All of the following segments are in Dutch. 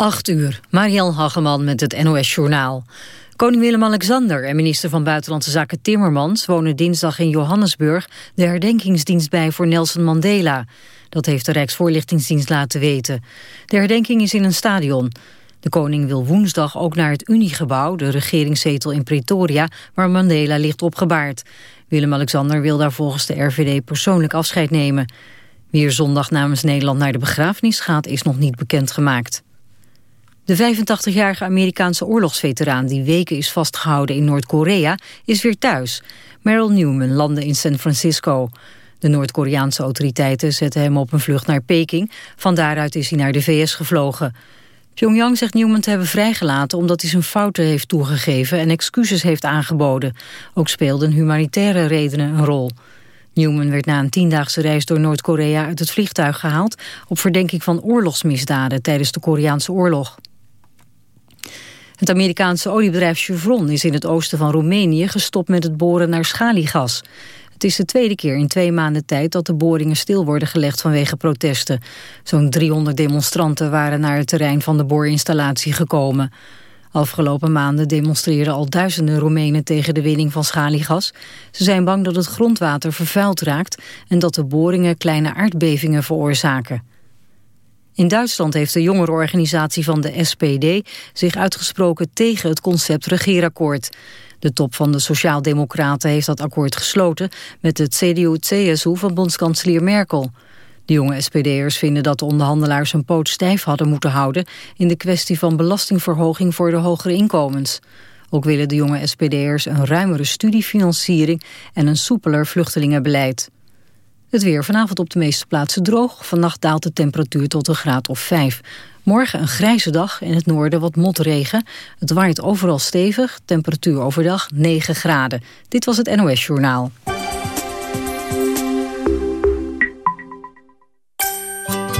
8 uur, Marielle Hageman met het NOS Journaal. Koning Willem-Alexander en minister van Buitenlandse Zaken Timmermans... wonen dinsdag in Johannesburg de herdenkingsdienst bij voor Nelson Mandela. Dat heeft de Rijksvoorlichtingsdienst laten weten. De herdenking is in een stadion. De koning wil woensdag ook naar het Uniegebouw, de regeringszetel in Pretoria... waar Mandela ligt opgebaard. Willem-Alexander wil daar volgens de RVD persoonlijk afscheid nemen. Wie er zondag namens Nederland naar de begrafenis gaat... is nog niet bekendgemaakt. De 85-jarige Amerikaanse oorlogsveteraan die weken is vastgehouden in Noord-Korea is weer thuis. Merrill Newman landde in San Francisco. De Noord-Koreaanse autoriteiten zetten hem op een vlucht naar Peking. Van daaruit is hij naar de VS gevlogen. Pyongyang zegt Newman te hebben vrijgelaten omdat hij zijn fouten heeft toegegeven en excuses heeft aangeboden. Ook speelden humanitaire redenen een rol. Newman werd na een tiendaagse reis door Noord-Korea uit het vliegtuig gehaald op verdenking van oorlogsmisdaden tijdens de Koreaanse oorlog. Het Amerikaanse oliebedrijf Chevron is in het oosten van Roemenië gestopt met het boren naar schaliegas. Het is de tweede keer in twee maanden tijd dat de boringen stil worden gelegd vanwege protesten. Zo'n 300 demonstranten waren naar het terrein van de boorinstallatie gekomen. Afgelopen maanden demonstreerden al duizenden Roemenen tegen de winning van schaliegas. Ze zijn bang dat het grondwater vervuild raakt en dat de boringen kleine aardbevingen veroorzaken. In Duitsland heeft de jongerenorganisatie van de SPD zich uitgesproken tegen het concept regeerakkoord. De top van de Sociaaldemocraten heeft dat akkoord gesloten met het CDU-CSU van bondskanselier Merkel. De jonge SPD'ers vinden dat de onderhandelaars een poot stijf hadden moeten houden in de kwestie van belastingverhoging voor de hogere inkomens. Ook willen de jonge SPD'ers een ruimere studiefinanciering en een soepeler vluchtelingenbeleid. Het weer vanavond op de meeste plaatsen droog. Vannacht daalt de temperatuur tot een graad of 5. Morgen een grijze dag, in het noorden wat motregen. Het waait overal stevig, temperatuur overdag 9 graden. Dit was het NOS Journaal.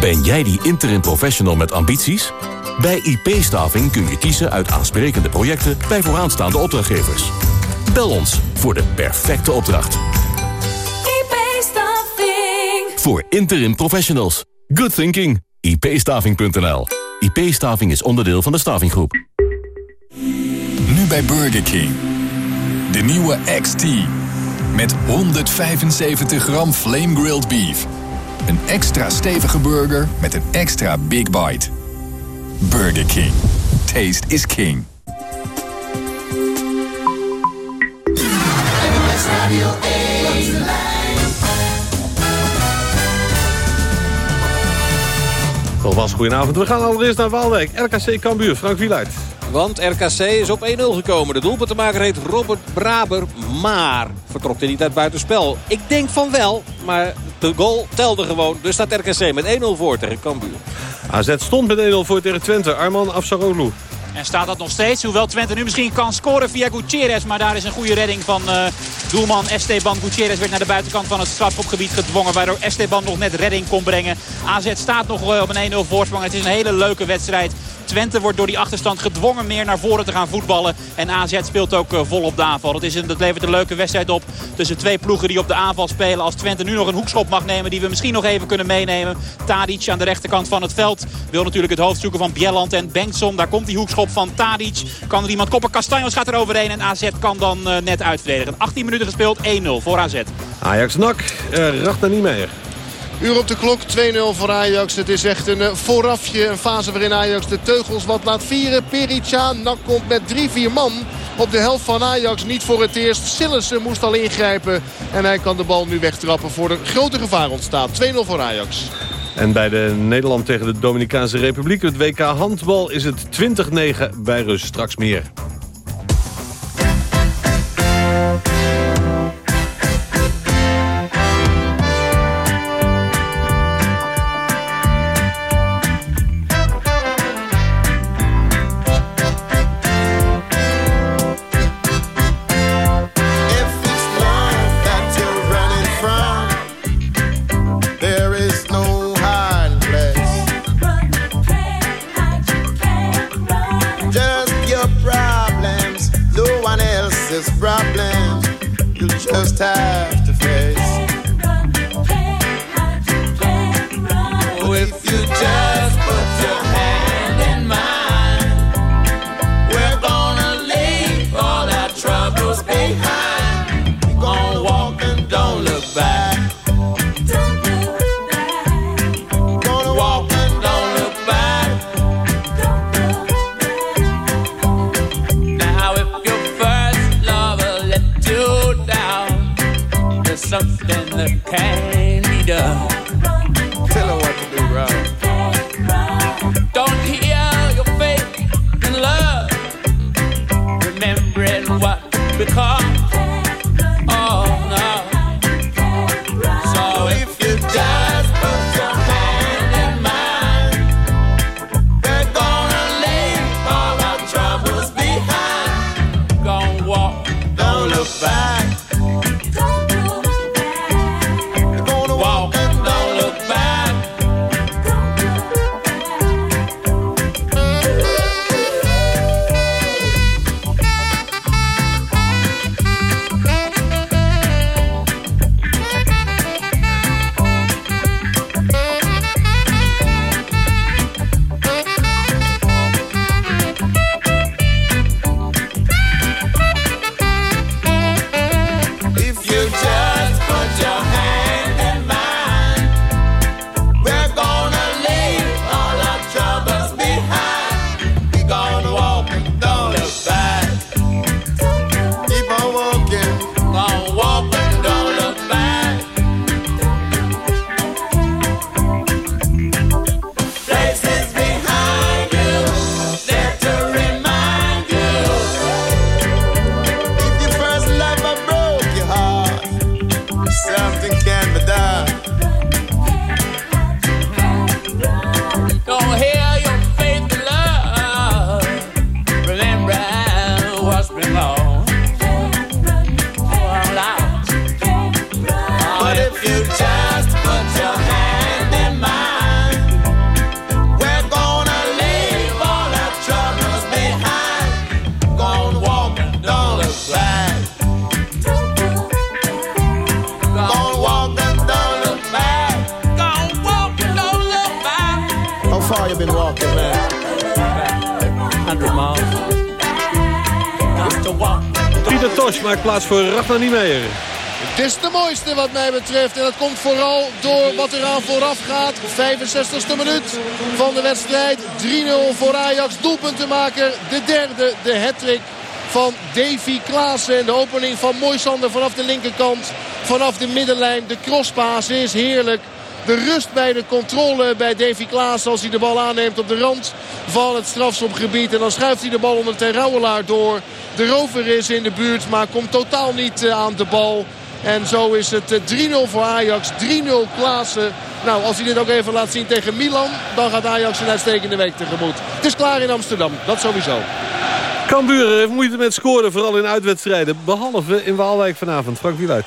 Ben jij die interim professional met ambities? Bij IP-staving kun je kiezen uit aansprekende projecten bij vooraanstaande opdrachtgevers. Bel ons voor de perfecte opdracht voor interim professionals. Good thinking. ipstaving.nl IP-staving is onderdeel van de Stavinggroep. Nu bij Burger King. De nieuwe XT. Met 175 gram flame grilled beef. Een extra stevige burger met een extra big bite. Burger King. Taste is king. Nogmaals, goedenavond. We gaan allereerst naar Waalwijk. RKC Cambuur, Frank Wieluid. Want RKC is op 1-0 gekomen. De doelpuntenmaker heet Robert Braber. Maar vertrok hij niet uit buitenspel? Ik denk van wel, maar de goal telde gewoon. Dus staat RKC met 1-0 voor tegen Cambuur. AZ stond met 1-0 voor tegen Twente. Arman Afsaroglu. En staat dat nog steeds. Hoewel Twente nu misschien kan scoren via Gutierrez. Maar daar is een goede redding van uh, doelman Esteban. Gutierrez werd naar de buitenkant van het strafschopgebied gedwongen. Waardoor Esteban nog net redding kon brengen. AZ staat nog uh, op een 1-0 voorsprong. Het is een hele leuke wedstrijd. Twente wordt door die achterstand gedwongen meer naar voren te gaan voetballen. En AZ speelt ook uh, vol op de aanval. Dat, is een, dat levert een leuke wedstrijd op tussen twee ploegen die op de aanval spelen. Als Twente nu nog een hoekschop mag nemen die we misschien nog even kunnen meenemen. Tadic aan de rechterkant van het veld wil natuurlijk het hoofd zoeken van Bjelland en Bengtson. Daar komt die hoekschop van Tadic. Kan er iemand koppen? Castanjos gaat er overheen en AZ kan dan uh, net uitverdedigen. 18 minuten gespeeld, 1-0 voor AZ. Ajax-Nak, uh, Rachter Niemeyer. Uur op de klok, 2-0 voor Ajax. Het is echt een voorafje, een fase waarin Ajax de teugels wat laat vieren. Perica, Nak komt met 3-4 man op de helft van Ajax. Niet voor het eerst. Sillissen moest al ingrijpen. En hij kan de bal nu wegtrappen voor de grote gevaar ontstaat. 2-0 voor Ajax. En bij de Nederland tegen de Dominicaanse Republiek, het WK handbal, is het 20-9 bij rust. Straks meer. Pieter Tosh maakt plaats voor Ragnar Niemeyer. Het is de mooiste wat mij betreft. En dat komt vooral door wat eraan vooraf gaat. 65e minuut van de wedstrijd. 3-0 voor Ajax. Doelpuntenmaker. De derde, de hattrick van Davy Klaassen. En de opening van Moisander vanaf de linkerkant. Vanaf de middenlijn. De crosspaas is heerlijk. De rust bij de controle bij Davy Klaassen als hij de bal aanneemt op de rand van het strafschopgebied. En dan schuift hij de bal onder Ter Rouwelaar door. De rover is in de buurt, maar komt totaal niet eh, aan de bal. En zo is het 3-0 eh, voor Ajax. 3-0 Klaassen. Nou, als hij dit ook even laat zien tegen Milan... dan gaat Ajax een uitstekende week tegemoet. Het is klaar in Amsterdam. Dat sowieso. Cambuur heeft moeite met scoren, vooral in uitwedstrijden. Behalve in Waalwijk vanavond. Frank Wieluid.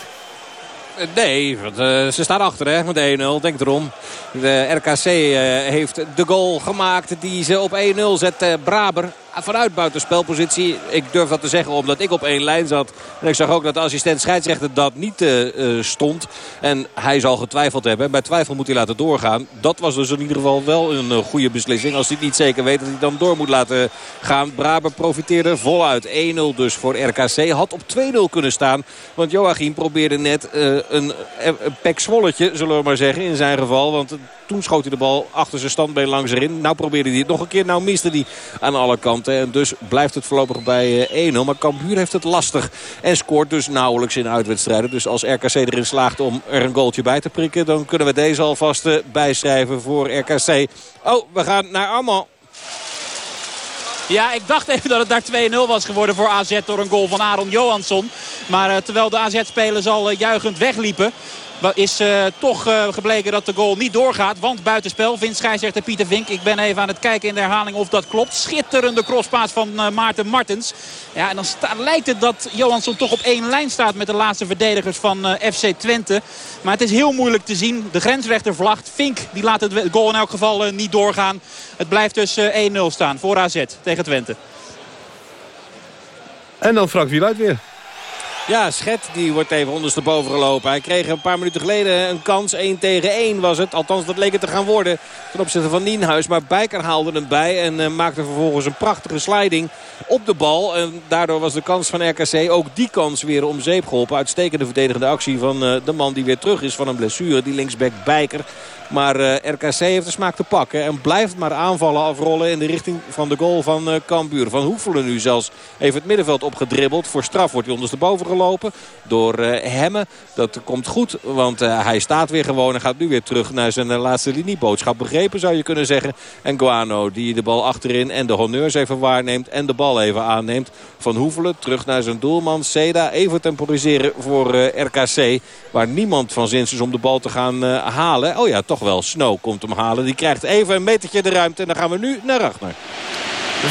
Nee, want, uh, ze staan achter hè, met 1-0. Denk erom. De RKC uh, heeft de goal gemaakt die ze op 1-0 zet. Braber vanuit buitenspelpositie. Ik durf dat te zeggen omdat ik op één lijn zat. En ik zag ook dat de assistent scheidsrechter dat niet uh, stond. En hij zal getwijfeld hebben. En bij twijfel moet hij laten doorgaan. Dat was dus in ieder geval wel een uh, goede beslissing. Als hij het niet zeker weet dat hij dan door moet laten gaan. Braber profiteerde voluit. 1-0 dus voor RKC. Had op 2-0 kunnen staan. Want Joachim probeerde net een, een pek zullen we maar zeggen, in zijn geval. Want toen schoot hij de bal achter zijn standbeen langs erin. Nou probeerde hij het nog een keer. Nou miste hij aan alle kanten. En dus blijft het voorlopig bij 1-0. Maar Cambuur heeft het lastig. En scoort dus nauwelijks in uitwedstrijden. Dus als RKC erin slaagt om er een goaltje bij te prikken... dan kunnen we deze alvast bijschrijven voor RKC. Oh, we gaan naar Armand. Ja, ik dacht even dat het daar 2-0 was geworden voor AZ door een goal van Aaron Johansson. Maar uh, terwijl de AZ-spelers al juichend wegliepen is uh, toch uh, gebleken dat de goal niet doorgaat. Want buitenspel vindt scheidsrechter Pieter Vink. Ik ben even aan het kijken in de herhaling of dat klopt. Schitterende crosspaas van uh, Maarten Martens. Ja, en dan lijkt het dat Johansson toch op één lijn staat met de laatste verdedigers van FC Twente. Maar het is heel moeilijk te zien. De grensrechter vlacht. Vink die laat het goal in elk geval niet doorgaan. Het blijft dus 1-0 staan voor AZ tegen Twente. En dan Frank Wieluid weer. Ja, Schet die wordt even ondersteboven gelopen. Hij kreeg een paar minuten geleden een kans. 1 tegen 1 was het. Althans, dat leek het te gaan worden ten opzichte van Nienhuis. Maar Bijker haalde hem bij en uh, maakte vervolgens een prachtige sliding op de bal. En daardoor was de kans van RKC ook die kans weer om zeep geholpen. Uitstekende verdedigende actie van uh, de man die weer terug is van een blessure. Die linksback Bijker. Maar uh, RKC heeft de smaak te pakken. En blijft maar aanvallen afrollen in de richting van de goal van uh. Van Hoefelen nu zelfs even het middenveld opgedribbeld. Voor straf wordt hij ondersteboven gelopen door uh, Hemme. Dat komt goed, want hij staat weer gewoon en gaat nu weer terug naar zijn laatste linieboodschap. Begrepen zou je kunnen zeggen. En Guano die de bal achterin en de honneurs even waarneemt en de bal even aanneemt. Van Hoefelen terug naar zijn doelman Seda. Even temporiseren voor RKC. Waar niemand van zins is om de bal te gaan halen. Oh ja, toch wel. Snow komt hem halen. Die krijgt even een metertje de ruimte. En dan gaan we nu naar Ragnar. 4-0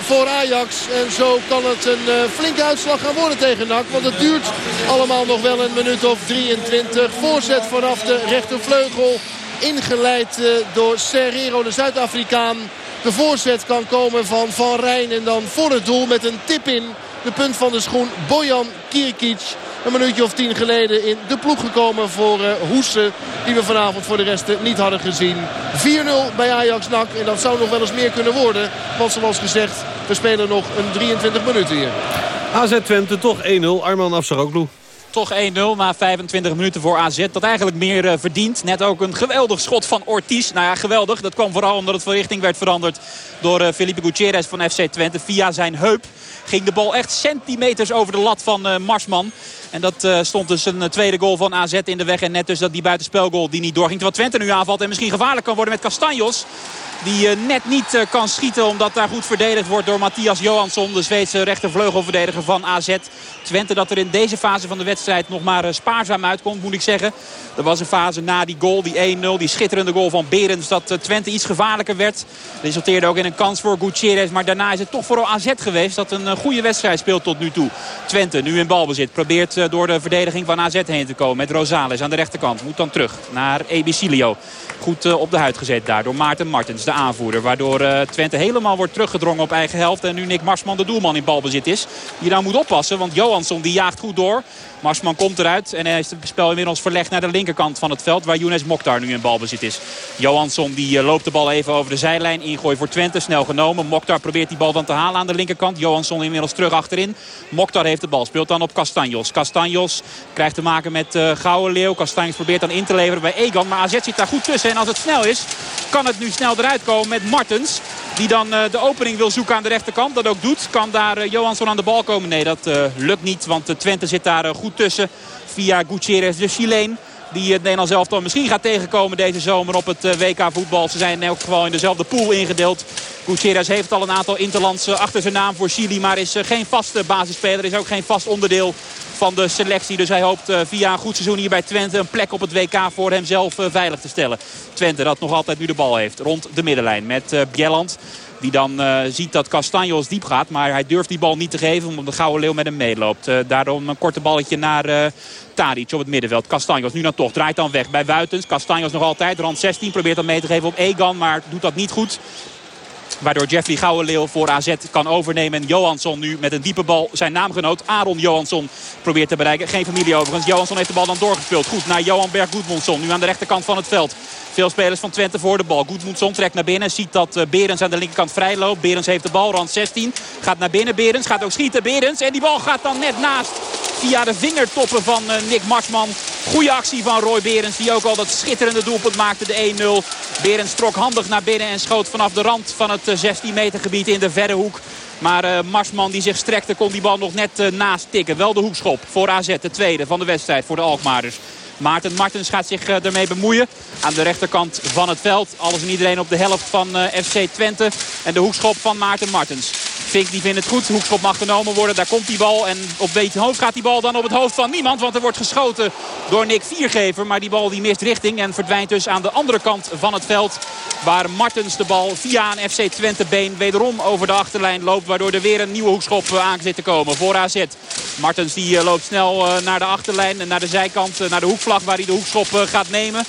voor Ajax. En zo kan het een uh, flinke uitslag gaan worden tegen NAC. Want het duurt allemaal nog wel een minuut of 23. Voorzet vanaf de rechtervleugel. Ingeleid uh, door Serrero, de Zuid-Afrikaan. De voorzet kan komen van Van Rijn. En dan voor het doel met een tip in. De punt van de schoen Bojan Kirkic een minuutje of tien geleden in de ploeg gekomen voor uh, Hoesen. Die we vanavond voor de rest niet hadden gezien. 4-0 bij Ajax NAC. En dat zou nog wel eens meer kunnen worden. Want zoals gezegd, we spelen nog een 23 minuten hier. AZ Twente toch 1-0. Arman Afsaroglu toch 1-0 na 25 minuten voor AZ. Dat eigenlijk meer uh, verdient. Net ook een geweldig schot van Ortiz. Nou ja, geweldig. Dat kwam vooral omdat het van richting werd veranderd door uh, Felipe Gutierrez van FC Twente. Via zijn heup ging de bal echt centimeters over de lat van uh, Marsman. En dat uh, stond dus een tweede goal van AZ in de weg. En net dus dat die buitenspelgoal die niet doorging. Terwijl Twente nu aanvalt en misschien gevaarlijk kan worden met Castanjos. Die uh, net niet kan schieten omdat daar goed verdedigd wordt door Matthias Johansson. De Zweedse rechtervleugelverdediger van AZ. Twente dat er in deze fase van de wedstrijd nog maar spaarzaam uitkomt moet ik zeggen. Er was een fase na die goal, die 1-0, die schitterende goal van Berends. Dat Twente iets gevaarlijker werd. Resulteerde ook in een kans voor Gutierrez. Maar daarna is het toch vooral AZ geweest dat een goede wedstrijd speelt tot nu toe. Twente nu in balbezit probeert door de verdediging van AZ heen te komen. Met Rosales aan de rechterkant. Moet dan terug naar Ebicilio. Goed op de huid gezet daar door Maarten Martens, de aanvoerder. Waardoor Twente helemaal wordt teruggedrongen op eigen helft. En nu Nick Marsman de doelman in balbezit is. Die nou moet oppassen, want Johansson die jaagt goed door. Marsman komt eruit en hij is het spel inmiddels verlegd naar de linkerkant van het veld. Waar Younes Mokhtar nu in balbezit is. Johansson die loopt de bal even over de zijlijn. Ingooi voor Twente, snel genomen. Mokhtar probeert die bal dan te halen aan de linkerkant. Johansson inmiddels terug achterin. Mokhtar heeft de bal, speelt dan op Castanjos. Castanjos krijgt te maken met uh, Gouden Leeuw. Castanjos probeert dan in te leveren bij Egan. Maar AZ zit daar goed tussen. En als het snel is, kan het nu snel eruit komen met Martens. Die dan uh, de opening wil zoeken aan de rechterkant. Dat ook doet. Kan daar Johansson aan de bal komen? Nee, dat lukt niet. Want Twente zit daar goed Via Gutierrez de Chileen. Die het Nederlands elftal misschien gaat tegenkomen deze zomer op het WK voetbal. Ze zijn in elk geval in dezelfde pool ingedeeld. Gutierrez heeft al een aantal interlands achter zijn naam voor Chili. Maar is geen vaste basisspeler. Is ook geen vast onderdeel van de selectie. Dus hij hoopt via een goed seizoen hier bij Twente een plek op het WK voor hemzelf veilig te stellen. Twente dat nog altijd nu de bal heeft rond de middenlijn met Bjelland. Die dan uh, ziet dat Castanjos diep gaat. Maar hij durft die bal niet te geven omdat de Gouden Leeuw met hem meeloopt. Uh, daarom een korte balletje naar uh, Tadic op het middenveld. Castanjos nu dan toch. Draait dan weg bij Wuitens. Castanjos nog altijd. Rand 16 probeert dan mee te geven op Egan. Maar doet dat niet goed. Waardoor Jeffrey Gouwenleeuw voor AZ kan overnemen. En Johansson nu met een diepe bal zijn naamgenoot Aaron Johansson probeert te bereiken. Geen familie overigens. Johansson heeft de bal dan doorgespeeld. Goed naar Johan Berg Goedmondsson. Nu aan de rechterkant van het veld. Veel spelers van Twente voor de bal. Goedmoedson trekt naar binnen. Ziet dat Berens aan de linkerkant vrij loopt. Berens heeft de bal. Rand 16. Gaat naar binnen. Berens gaat ook schieten. Berens. En die bal gaat dan net naast. Via de vingertoppen van Nick Marsman. Goede actie van Roy Berens. Die ook al dat schitterende doelpunt maakte. De 1-0. Berens trok handig naar binnen. En schoot vanaf de rand van het 16 meter gebied in de verre hoek. Maar uh, Marsman die zich strekte kon die bal nog net naast tikken. Wel de hoekschop voor AZ. De tweede van de wedstrijd voor de Alkmaarders. Maarten Martens gaat zich uh, ermee bemoeien. Aan de rechterkant van het veld. Alles en iedereen op de helft van FC Twente. En de hoekschop van Maarten Martens. Fink die vindt het goed. Hoekschop mag genomen worden. Daar komt die bal. En op beetje hoofd gaat die bal dan op het hoofd van niemand. Want er wordt geschoten door Nick Viergever. Maar die bal die mist richting. En verdwijnt dus aan de andere kant van het veld. Waar Martens de bal via een FC Twente been wederom over de achterlijn loopt. Waardoor er weer een nieuwe hoekschop aan zit te komen voor AZ. Martens die loopt snel naar de achterlijn. En naar de zijkant. Naar de hoekvlag waar hij de hoekschop gaat nemen.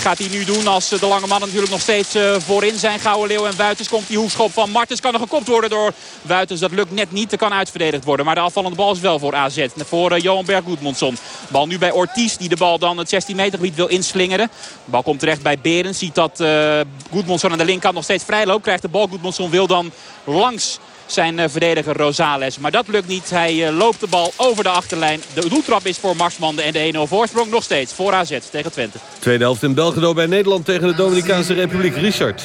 Gaat hij nu doen als de lange mannen natuurlijk nog steeds voorin zijn. Gouden Leeuw en Wuitens komt die hoekschop van Martens. Kan er gekopt worden door Wuitens. Dat lukt net niet. Er kan uitverdedigd worden. Maar de afvallende bal is wel voor AZ. Voor Johan Berg. Bal nu bij Ortiz die de bal dan het 16 meter gebied wil inslingeren. De bal komt terecht bij Berens. Ziet dat uh, aan de linkerkant nog steeds vrij loopt. Krijgt de bal. Goedmondsson wil dan langs zijn uh, verdediger Rosales. Maar dat lukt niet. Hij uh, loopt de bal over de achterlijn. De doeltrap is voor Marsman en de 1-0 voorsprong nog steeds voor AZ tegen Twente. Tweede helft in Belgrado bij Nederland tegen de Dominicaanse Republiek. Richard.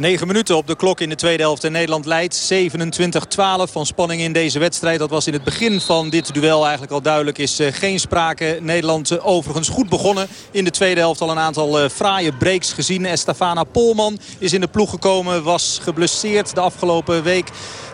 9 minuten op de klok in de tweede helft. En Nederland leidt 27-12 van spanning in deze wedstrijd. Dat was in het begin van dit duel eigenlijk al duidelijk. Is uh, geen sprake. Nederland uh, overigens goed begonnen. In de tweede helft al een aantal uh, fraaie breaks gezien. Estefana Polman is in de ploeg gekomen. Was geblesseerd de afgelopen week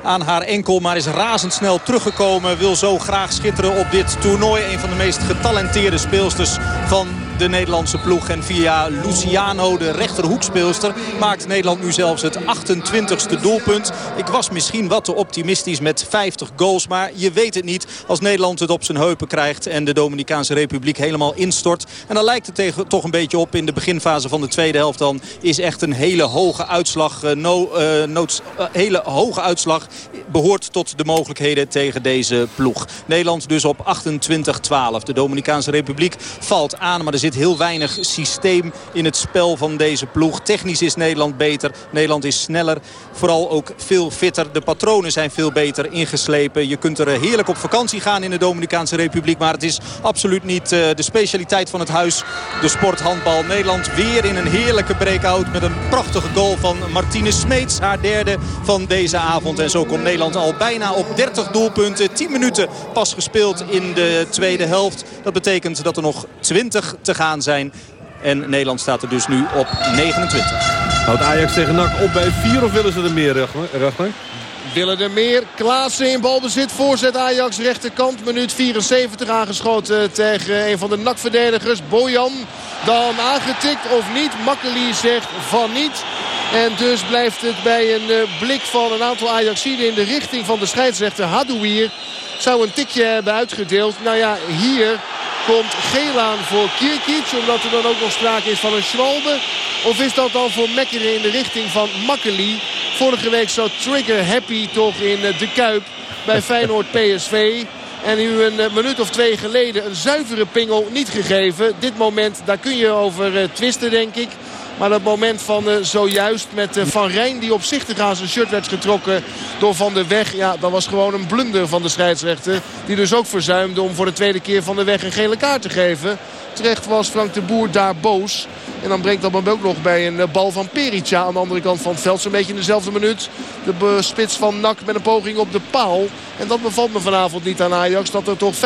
aan haar enkel. Maar is razendsnel teruggekomen. Wil zo graag schitteren op dit toernooi. Een van de meest getalenteerde speelsters van de Nederlandse ploeg. En via Luciano, de rechterhoekspeelster, maakt Nederland nu zelfs het 28ste doelpunt. Ik was misschien wat te optimistisch met 50 goals. Maar je weet het niet als Nederland het op zijn heupen krijgt. En de Dominicaanse Republiek helemaal instort. En dan lijkt het tegen, toch een beetje op in de beginfase van de tweede helft. Dan is echt een hele hoge uitslag. Uh, no, noods, uh, hele hoge uitslag behoort tot de mogelijkheden tegen deze ploeg. Nederland dus op 28-12. De Dominicaanse Republiek valt aan. Maar er zit heel weinig systeem in het spel van deze ploeg. Technisch is Nederland beter. Nederland is sneller. Vooral ook veel fitter. De patronen zijn veel beter ingeslepen. Je kunt er heerlijk op vakantie gaan in de Dominicaanse Republiek. Maar het is absoluut niet de specialiteit van het huis. De sporthandbal. Nederland weer in een heerlijke breakout. Met een prachtige goal van Martine Smeets. Haar derde van deze avond. En zo komt Nederland al bijna op 30 doelpunten. 10 minuten pas gespeeld in de tweede helft. Dat betekent dat er nog 20 te gaan zijn. En Nederland staat er dus nu op 29. Houdt Ajax tegen NAC op bij 4 of willen ze er meer, Ragnar? Willen er meer. Klaassen in balbezit. Voorzet Ajax rechterkant. Minuut 74 aangeschoten tegen een van de NAC-verdedigers. Bojan dan aangetikt of niet. Makkeli zegt van niet. En dus blijft het bij een blik van een aantal Ajaxiden in de richting van de scheidsrechter Hadouier. Zou een tikje hebben uitgedeeld. Nou ja, hier komt geel aan voor Kierkic. Omdat er dan ook nog sprake is van een Schwalbe. Of is dat dan voor Mekkeren in de richting van Makkeli? Vorige week zat Trigger Happy toch in de Kuip bij Feyenoord PSV. En nu een eh, minuut of twee geleden een zuivere pingel niet gegeven. Dit moment, daar kun je over eh, twisten denk ik. Maar dat moment van uh, zojuist met uh, Van Rijn die opzichtig aan zijn shirt werd getrokken door Van der Weg. Ja, dat was gewoon een blunder van de scheidsrechter. Die dus ook verzuimde om voor de tweede keer Van der Weg een gele kaart te geven. Terecht was Frank de Boer daar boos. En dan brengt dat hem ook nog bij een bal van Perica aan de andere kant van het veld. Zo'n beetje in dezelfde minuut. De spits van Nak met een poging op de paal. En dat bevalt me vanavond niet aan Ajax. Dat er toch 5-6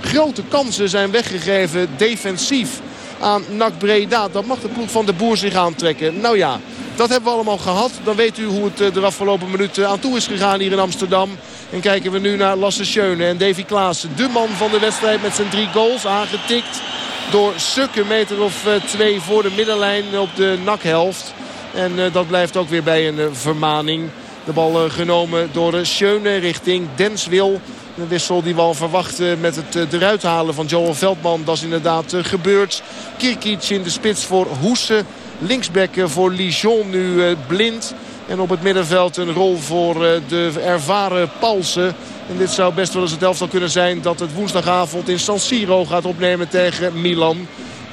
grote kansen zijn weggegeven defensief aan NAC Breda. Dat mag de ploeg van de Boer zich aantrekken. Nou ja, dat hebben we allemaal gehad. Dan weet u hoe het eh, de afgelopen minuten aan toe is gegaan hier in Amsterdam. En kijken we nu naar Lasse Schöne en Davy Klaassen. De man van de wedstrijd met zijn drie goals aangetikt. Door Sukken meter of eh, twee voor de middenlijn op de nakhelft. En eh, dat blijft ook weer bij een vermaning. De bal genomen door Schöne richting Denswil. Een wissel die we al verwachten met het eh, eruit halen van Joel Veldman. Dat is inderdaad eh, gebeurd. Kirkic in de spits voor Hoesen. Linksback voor Lijon nu eh, blind. En op het middenveld een rol voor de ervaren Palsen. En dit zou best wel eens het elftal kunnen zijn dat het woensdagavond in San Siro gaat opnemen tegen Milan.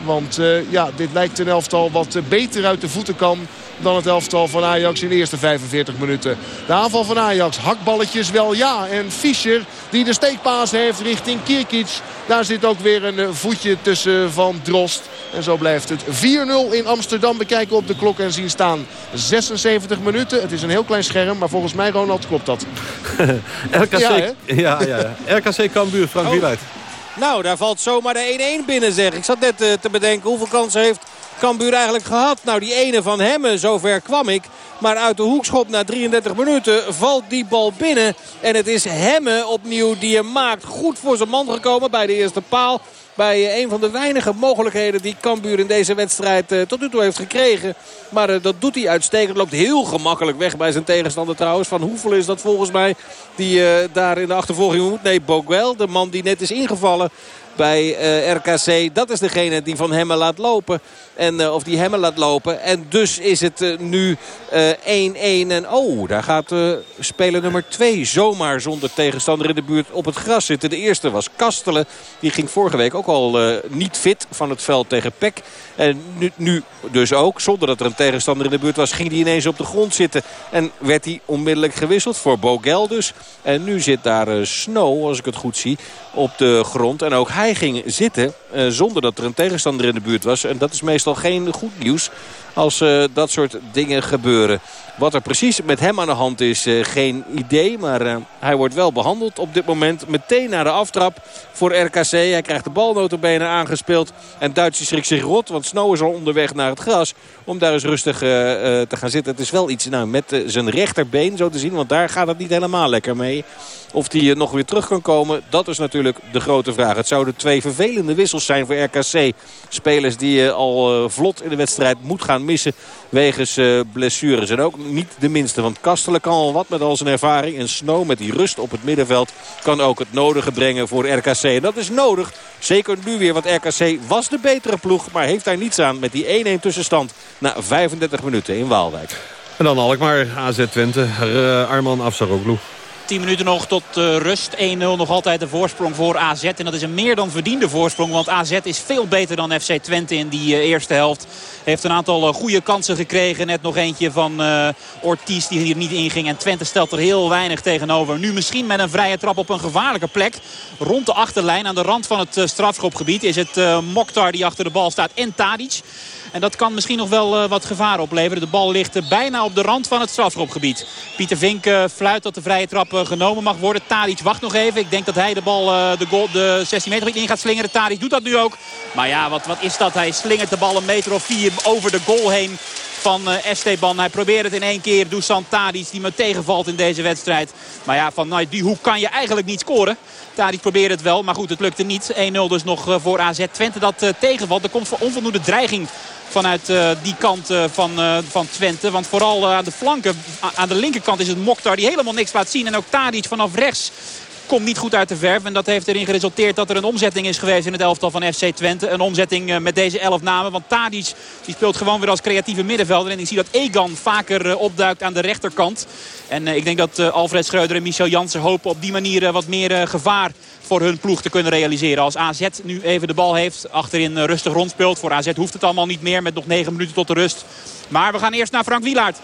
Want ja, dit lijkt een elftal wat beter uit de voeten kan dan het elftal van Ajax in de eerste 45 minuten. De aanval van Ajax, hakballetjes wel ja. En Fischer die de steekpaas heeft richting Kirkic. Daar zit ook weer een eh, voetje tussen van Drost. En zo blijft het 4-0 in Amsterdam. Bekijken op de klok en zien staan 76 minuten. Het is een heel klein scherm, maar volgens mij Ronald klopt dat. RKC, ja, ja, ja, RKC Cambuur, Frank oh. Wieluid. Nou, daar valt zomaar de 1-1 binnen zeg. Ik zat net uh, te bedenken hoeveel kansen heeft Cambuur eigenlijk gehad. Nou, die ene van Hemmen, zover kwam ik. Maar uit de hoekschop na 33 minuten valt die bal binnen. En het is Hemmen opnieuw die hem maakt. Goed voor zijn man gekomen bij de eerste paal. Bij eh, een van de weinige mogelijkheden die Cambuur in deze wedstrijd eh, tot nu toe heeft gekregen. Maar uh, dat doet hij uitstekend. Loopt heel gemakkelijk weg bij zijn tegenstander trouwens. Van Hoeveel is dat volgens mij die daar in de achtervolging moet? Nee, Boguel, de man die net is ingevallen bij uh, RKC. Dat is degene die Van Hemmen laat lopen. En, uh, of die Hemmen laat lopen. En dus is het uh, nu 1-1. en oh, daar gaat speler nummer 2 zomaar zonder tegenstander in de buurt op het gras zitten. De eerste was Kastelen. Die ging vorige week ook al niet fit van het veld tegen Peck. En nu, nu, dus ook, zonder dat er een tegenstander in de buurt was, ging hij ineens op de grond zitten. En werd hij onmiddellijk gewisseld voor Bogel dus. En nu zit daar Snow, als ik het goed zie, op de grond. En ook hij ging zitten uh, zonder dat er een tegenstander in de buurt was. En dat is meestal geen goed nieuws als uh, dat soort dingen gebeuren. Wat er precies met hem aan de hand is, uh, geen idee. Maar uh, hij wordt wel behandeld op dit moment. Meteen naar de aftrap voor RKC. Hij krijgt de bal notabene aangespeeld. En Duitsers schrikt zich rot. Want Snow is al onderweg naar het gras. Om daar eens rustig te gaan zitten. Het is wel iets nou, met zijn rechterbeen zo te zien. Want daar gaat het niet helemaal lekker mee. Of hij nog weer terug kan komen, dat is natuurlijk de grote vraag. Het zouden twee vervelende wissels zijn voor RKC. Spelers die al vlot in de wedstrijd moet gaan missen wegens blessures. En ook niet de minste. Want Kastelen kan al wat met al zijn ervaring. En Snow met die rust op het middenveld kan ook het nodige brengen voor RKC. En dat is nodig. Zeker nu weer, want RKC was de betere ploeg. Maar heeft daar niets aan met die 1-1 tussenstand na 35 minuten in Waalwijk. En dan Alkmaar, AZ Twente, uh, Arman Afsaroglu. 10 minuten nog tot uh, rust. 1-0 nog altijd de voorsprong voor AZ. En dat is een meer dan verdiende voorsprong. Want AZ is veel beter dan FC Twente in die uh, eerste helft. Heeft een aantal uh, goede kansen gekregen. Net nog eentje van Ortiz die hier niet inging. En Twente stelt er heel weinig tegenover. Nu misschien met een vrije trap op een gevaarlijke plek. Rond de achterlijn aan de rand van het strafschopgebied is het Mokhtar die achter de bal staat. En Tadic. En dat kan misschien nog wel uh, wat gevaar opleveren. De bal ligt uh, bijna op de rand van het strafschopgebied. Pieter Vink uh, fluit dat de vrije trap genomen mag worden. Tadic wacht nog even. Ik denk dat hij de bal de, de 16 meter in gaat slingeren. Tadic doet dat nu ook. Maar ja, wat, wat is dat? Hij slingert de bal een meter of vier over de goal heen van Esteban. Hij probeert het in één keer. Dusan Tadic die me tegenvalt in deze wedstrijd. Maar ja, van nou, die hoek kan je eigenlijk niet scoren. Tadic probeert het wel, maar goed, het lukte niet. 1-0 dus nog voor AZ Twente dat tegenvalt. Er komt onvoldoende dreiging vanuit die kant van, van Twente. Want vooral aan de flanken, aan de linkerkant is het Mokhtar die helemaal niks laat zien. En ook Tadic vanaf rechts komt niet goed uit de verf. En dat heeft erin geresulteerd dat er een omzetting is geweest in het elftal van FC Twente. Een omzetting eh, met deze elf namen. Want Tadic die speelt gewoon weer als creatieve middenvelder. En ik zie dat Egan vaker eh, opduikt aan de rechterkant. En eh, ik denk dat Alfred Schreuder en Michel Jansen hopen op die manier wat meer gevaar voor hun ploeg te kunnen realiseren. Als AZ nu even de bal heeft, achterin rustig rondspeelt. Voor AZ hoeft het allemaal niet meer met nog 9 minuten tot de rust. Maar we gaan eerst naar Frank Wielaert.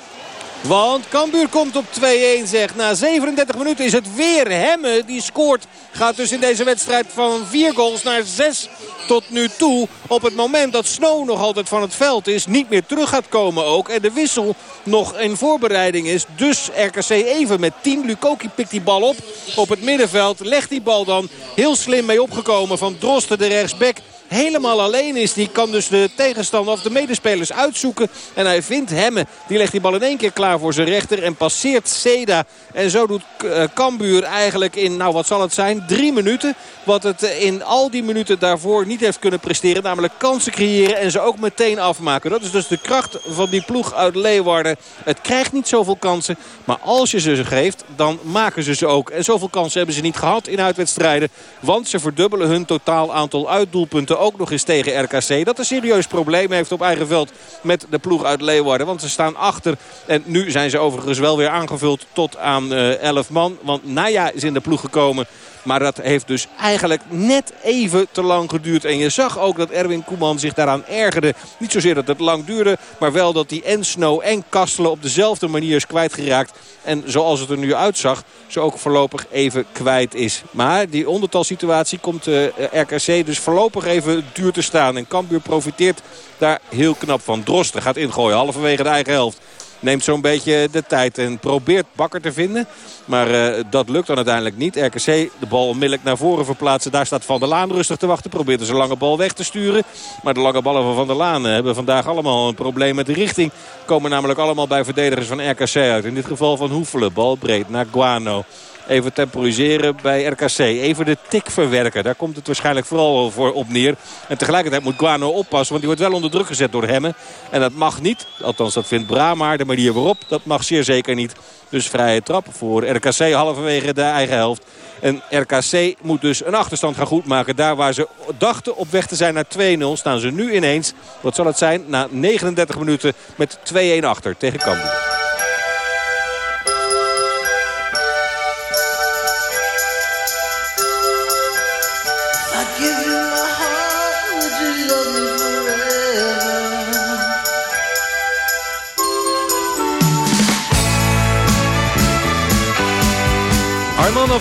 Want Cambuur komt op 2-1 zeg. Na 37 minuten is het weer Hemme die scoort. Gaat dus in deze wedstrijd van 4 goals naar 6 tot nu toe. Op het moment dat Snow nog altijd van het veld is. Niet meer terug gaat komen ook. En de wissel nog in voorbereiding is. Dus RKC even met 10. Lukoki pikt die bal op. Op het middenveld legt die bal dan heel slim mee opgekomen van Drosten de rechtsback helemaal alleen is. Die kan dus de tegenstander of de medespelers uitzoeken. En hij vindt Hemme. Die legt die bal in één keer klaar voor zijn rechter. En passeert Seda. En zo doet eh, Cambuur eigenlijk in, nou wat zal het zijn, drie minuten. Wat het in al die minuten daarvoor niet heeft kunnen presteren. Namelijk kansen creëren en ze ook meteen afmaken. Dat is dus de kracht van die ploeg uit Leeuwarden. Het krijgt niet zoveel kansen. Maar als je ze ze geeft, dan maken ze ze ook. En zoveel kansen hebben ze niet gehad in uitwedstrijden. Want ze verdubbelen hun totaal aantal uitdoelpunten ook nog eens tegen RKC. Dat een serieus probleem heeft op eigen veld met de ploeg uit Leeuwarden. Want ze staan achter. En nu zijn ze overigens wel weer aangevuld tot aan 11 eh, man. Want Naya is in de ploeg gekomen. Maar dat heeft dus eigenlijk net even te lang geduurd. En je zag ook dat Erwin Koeman zich daaraan ergerde. Niet zozeer dat het lang duurde, maar wel dat hij en Snow en Kastelen op dezelfde manier is kwijtgeraakt. En zoals het er nu uitzag, ze ook voorlopig even kwijt is. Maar die ondertalsituatie komt uh, eh, RKC dus voorlopig even duur te staan. En Cambuur profiteert daar heel knap van. Drosten gaat ingooien, halverwege de eigen helft neemt zo'n beetje de tijd en probeert Bakker te vinden. Maar uh, dat lukt dan uiteindelijk niet. RKC de bal onmiddellijk naar voren verplaatsen. Daar staat Van der Laan rustig te wachten. Probeert dus een lange bal weg te sturen. Maar de lange ballen van Van der Laan eh, hebben vandaag allemaal een probleem met de richting. Komen namelijk allemaal bij verdedigers van RKC uit. In dit geval van Hoefelen. Bal breed naar Guano. Even temporiseren bij RKC. Even de tik verwerken. Daar komt het waarschijnlijk vooral voor op neer. En tegelijkertijd moet Guano oppassen. Want die wordt wel onder druk gezet door Hemmen. En dat mag niet. Althans dat vindt Brahma. De manier waarop. Dat mag zeer zeker niet. Dus vrije trap voor RKC halverwege de eigen helft. En RKC moet dus een achterstand gaan goedmaken. Daar waar ze dachten op weg te zijn naar 2-0 staan ze nu ineens. Wat zal het zijn? Na 39 minuten met 2-1 achter tegen Cambuur.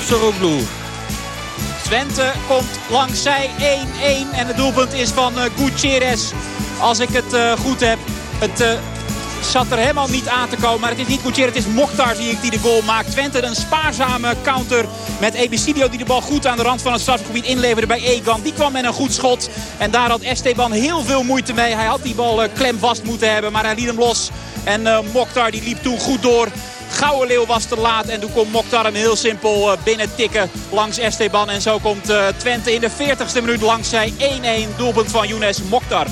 Soroglu? Twente komt langs zij 1-1. En het doelpunt is van uh, Gutierrez. Als ik het uh, goed heb. Het uh, zat er helemaal niet aan te komen. Maar het is niet Gutierrez, het is Mokhtar zie ik die de goal maakt. Twente een spaarzame counter met Ebicidio die de bal goed aan de rand van het strafgebied inleverde bij Egan. Die kwam met een goed schot. En daar had Esteban heel veel moeite mee. Hij had die bal klem vast moeten hebben, maar hij liet hem los. En Mokhtar die liep toen goed door. Gouden Leeuw was te laat. En toen komt Mokhtar hem heel simpel eh, binnen tikken langs Esteban. En zo komt eh, Twente in de 40ste minuut langs zij 1-1 doelpunt van Younes Mokhtar.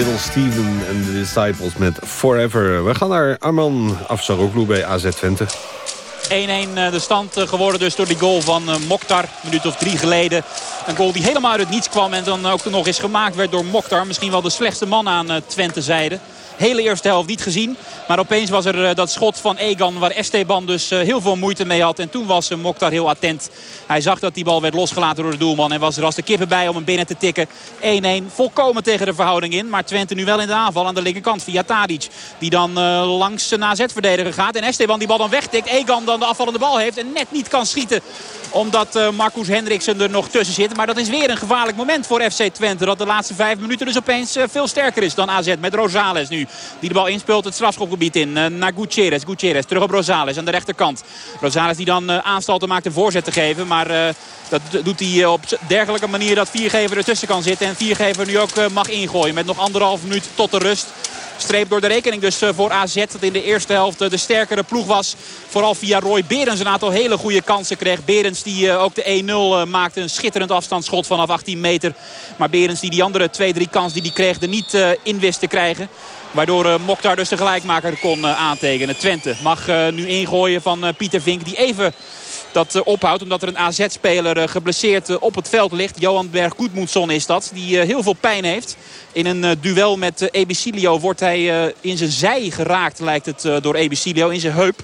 Little Steven en de Disciples met Forever. We gaan naar Arman Afsaroglu bij AZ Twente. 1-1 de stand geworden dus door die goal van Mokhtar. Een minuut of drie geleden. Een goal die helemaal uit het niets kwam. En dan ook nog eens gemaakt werd door Mokhtar. Misschien wel de slechtste man aan Twente zijde hele eerste helft niet gezien. Maar opeens was er eh, dat schot van Egan waar Esteban dus eh, heel veel moeite mee had. En toen was Mokhtar heel attent. Hij zag dat die bal werd losgelaten door de doelman. En was er als de kippen bij om hem binnen te tikken. 1-1 volkomen tegen de verhouding in. Maar Twente nu wel in de aanval aan de linkerkant via Tadic. Die dan langs zijn AZ-verdediger gaat. En Esteban die bal dan wegtikt. Egan dan de afvallende bal heeft en net niet kan schieten omdat Marcus Hendriksen er nog tussen zit. Maar dat is weer een gevaarlijk moment voor FC Twente. Dat de laatste vijf minuten dus opeens veel sterker is dan AZ. Met Rosales nu. Die de bal inspeelt het strafschopgebied in. Uh, naar Gutierrez. Gutierrez terug op Rosales aan de rechterkant. Rosales die dan uh, aanstalten maakt een voorzet te geven. Maar dat doet hij op dergelijke manier dat Viergever ertussen kan zitten. En Viergever nu ook mag ingooien. Met nog anderhalf minuut tot de rust streep door de rekening dus voor AZ. Dat in de eerste helft de sterkere ploeg was. Vooral via Roy Berens een aantal hele goede kansen kreeg. Berens die ook de 1-0 maakte. Een schitterend afstandsschot vanaf 18 meter. Maar Berens die die andere 2-3 kans die hij kreeg er niet in wist te krijgen. Waardoor Mokhtar dus de gelijkmaker kon aantekenen. Twente mag nu ingooien van Pieter Vink. Die even dat ophoudt. Omdat er een AZ-speler geblesseerd op het veld ligt. Johan Berg Goedmoedson is dat. Die heel veel pijn heeft. In een duel met Ebicilio wordt hij in zijn zij geraakt lijkt het door Ebicilio. In zijn heup.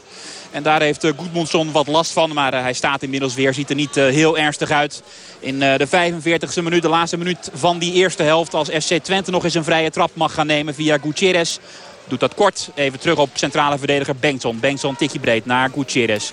En daar heeft Goedmundsson wat last van. Maar hij staat inmiddels weer. Ziet er niet heel ernstig uit. In de 45e minuut, de laatste minuut van die eerste helft. Als FC Twente nog eens een vrije trap mag gaan nemen via Gutierrez. Doet dat kort. Even terug op centrale verdediger Bengtson. Bengtson tikje breed naar Gutierrez.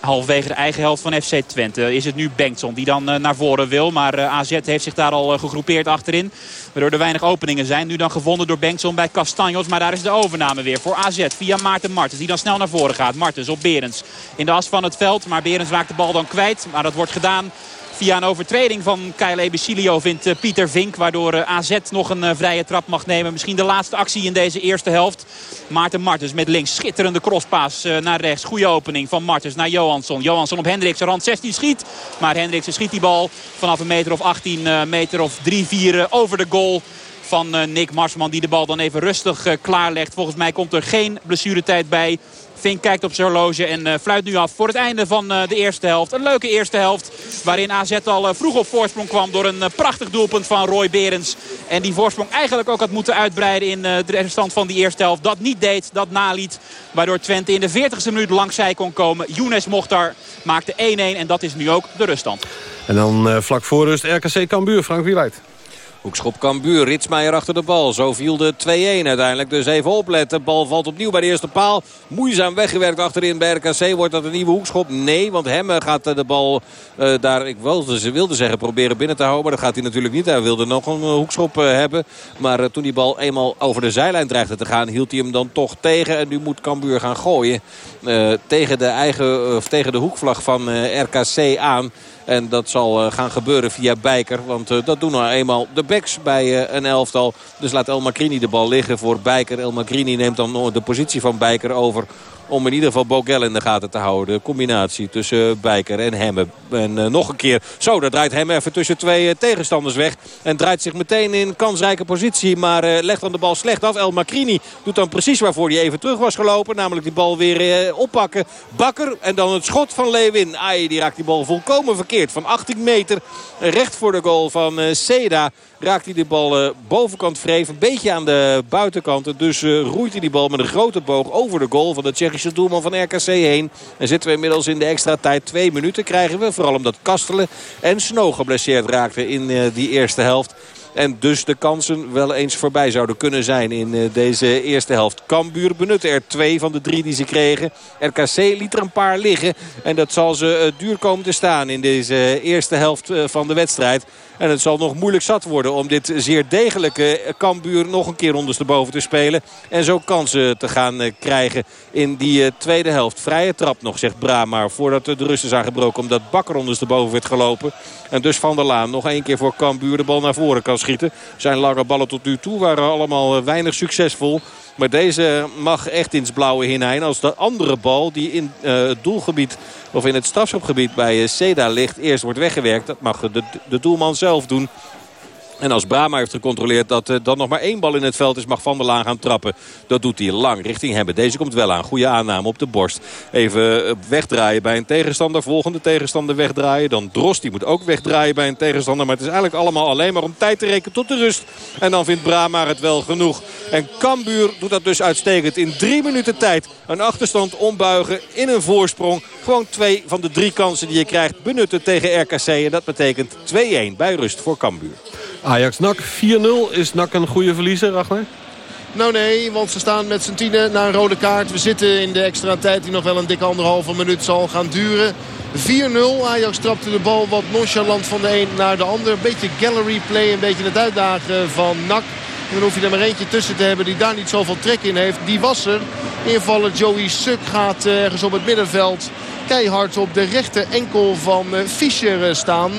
Halverwege de eigen helft van FC Twente is het nu Bengtson die dan naar voren wil. Maar AZ heeft zich daar al gegroepeerd achterin. Waardoor er weinig openingen zijn. Nu dan gevonden door Bengtson bij Castanjos. Maar daar is de overname weer voor AZ via Maarten Martens. Die dan snel naar voren gaat. Martens op Berens in de as van het veld. Maar Berens raakt de bal dan kwijt. Maar dat wordt gedaan Via een overtreding van Kyle Ebicilio vindt eh, Pieter Vink. Waardoor eh, AZ nog een eh, vrije trap mag nemen. Misschien de laatste actie in deze eerste helft. Maarten Martens met links. Schitterende crosspaas naar rechts. Goede opening van Martens naar Johansson. Johansson op Hendriksen. Rand 16 schiet. Maar Hendriksen schiet die bal vanaf een meter of 18 meter of 3-4 over de goal van Nick Marsman. Die de bal dan even rustig klaarlegt. Volgens mij komt er geen blessuretijd bij Vink kijkt op zijn horloge en uh, fluit nu af voor het einde van uh, de eerste helft. Een leuke eerste helft waarin AZ al uh, vroeg op voorsprong kwam door een prachtig doelpunt van Roy Berens. En die voorsprong eigenlijk ook had moeten uitbreiden in de restant van die eerste helft. Dat niet deed, dat naliet. Waardoor Twente in de 40ste minuut langzij kon komen. Younes Mochtar maakte 1-1 en dat is nu ook de ruststand. En dan vlak voor rust RKC Cambuur, Frank Wieluid. Hoekschop Cambuur, Ritsmeijer achter de bal. Zo viel de 2-1 uiteindelijk. Dus even opletten. Bal valt opnieuw bij de eerste paal. Moeizaam weggewerkt achterin bij RKC. Wordt dat een nieuwe hoekschop? Nee, want Hemme gaat de bal uh, daar, ik wilde, ze wilde zeggen, proberen binnen te houden. Maar dat gaat hij natuurlijk niet. Hij wilde nog een hoekschop uh, hebben. Maar toen die bal eenmaal over de zijlijn dreigde te gaan, hield hij hem dan toch tegen. En nu moet Cambuur gaan gooien tegen, de eigen, of tegen de hoekvlag van RKC aan. En dat zal uh, gaan gebeuren via Bijker. Want uh, dat doen nou eenmaal de backs bij uh, een elftal. Dus laat El Macrini de bal liggen voor Bijker. El Macrini neemt dan de positie van Bijker over om in ieder geval Bogel in de gaten te houden. De combinatie tussen Bijker en Hemme. En uh, nog een keer. Zo, daar draait Hemme even tussen twee uh, tegenstanders weg. En draait zich meteen in kansrijke positie. Maar uh, legt dan de bal slecht af. El Macrini doet dan precies waarvoor hij even terug was gelopen. Namelijk die bal weer oppakken. Bakker en dan het schot van Lewin. Ai, die raakt die bal volkomen verkeerd. Van 18 meter recht voor de goal van Seda raakt hij de bal uh, bovenkant vreef. Een beetje aan de buitenkant. Dus uh, roeit hij die bal met een grote boog over de goal van de Tsjechische doelman van RKC heen. En zitten we inmiddels in de extra tijd. Twee minuten krijgen we. Vooral omdat Kastelen en Snow geblesseerd raakten in uh, die eerste helft. En dus de kansen wel eens voorbij zouden kunnen zijn in deze eerste helft. Cambuur benutte er twee van de drie die ze kregen. RKC liet er een paar liggen. En dat zal ze duur komen te staan in deze eerste helft van de wedstrijd. En het zal nog moeilijk zat worden om dit zeer degelijke Kambuur nog een keer ondersteboven te spelen. En zo kansen te gaan eh, krijgen in die eh, tweede helft. Vrije trap nog, zegt Brama. Voordat de rusten zijn gebroken omdat Bakker ondersteboven werd gelopen. En dus Van der Laan nog één keer voor Kambuur de bal naar voren kan schieten. Zijn lange ballen tot nu toe waren allemaal eh, weinig succesvol. Maar deze mag echt ins blauwe hinein. Als de andere bal die in uh, het doelgebied of in het strafschopgebied bij uh, Seda ligt eerst wordt weggewerkt. Dat mag de, de doelman zelf doen. En als Brama heeft gecontroleerd dat er dan nog maar één bal in het veld is... mag Van der Laan gaan trappen. Dat doet hij lang richting hebben. Deze komt wel aan. Goede aanname op de borst. Even eh, wegdraaien bij een tegenstander. Volgende tegenstander wegdraaien. Dan Drost die moet ook wegdraaien bij een tegenstander. Maar het is eigenlijk allemaal alleen maar om tijd te rekenen tot de rust. En dan vindt Brama het wel genoeg. En Cambuur doet dat dus uitstekend. In drie minuten tijd een achterstand ombuigen in een voorsprong. Gewoon twee van de drie kansen die je krijgt benutten tegen RKC. En dat betekent 2-1 bij rust voor Cambuur. Ajax-NAC 4-0. Is NAC een goede verliezer, Ragnar? Nou nee, want ze staan met z'n tienen naar een rode kaart. We zitten in de extra tijd die nog wel een dikke anderhalve minuut zal gaan duren. 4-0. Ajax trapte de bal wat nonchalant van de een naar de ander. Beetje gallery play, een beetje het uitdagen van NAC. En dan hoef je er maar eentje tussen te hebben die daar niet zoveel trek in heeft. Die was er. Invaller Joey Suk gaat eh, ergens op het middenveld keihard op de rechter enkel van eh, Fischer eh, staan.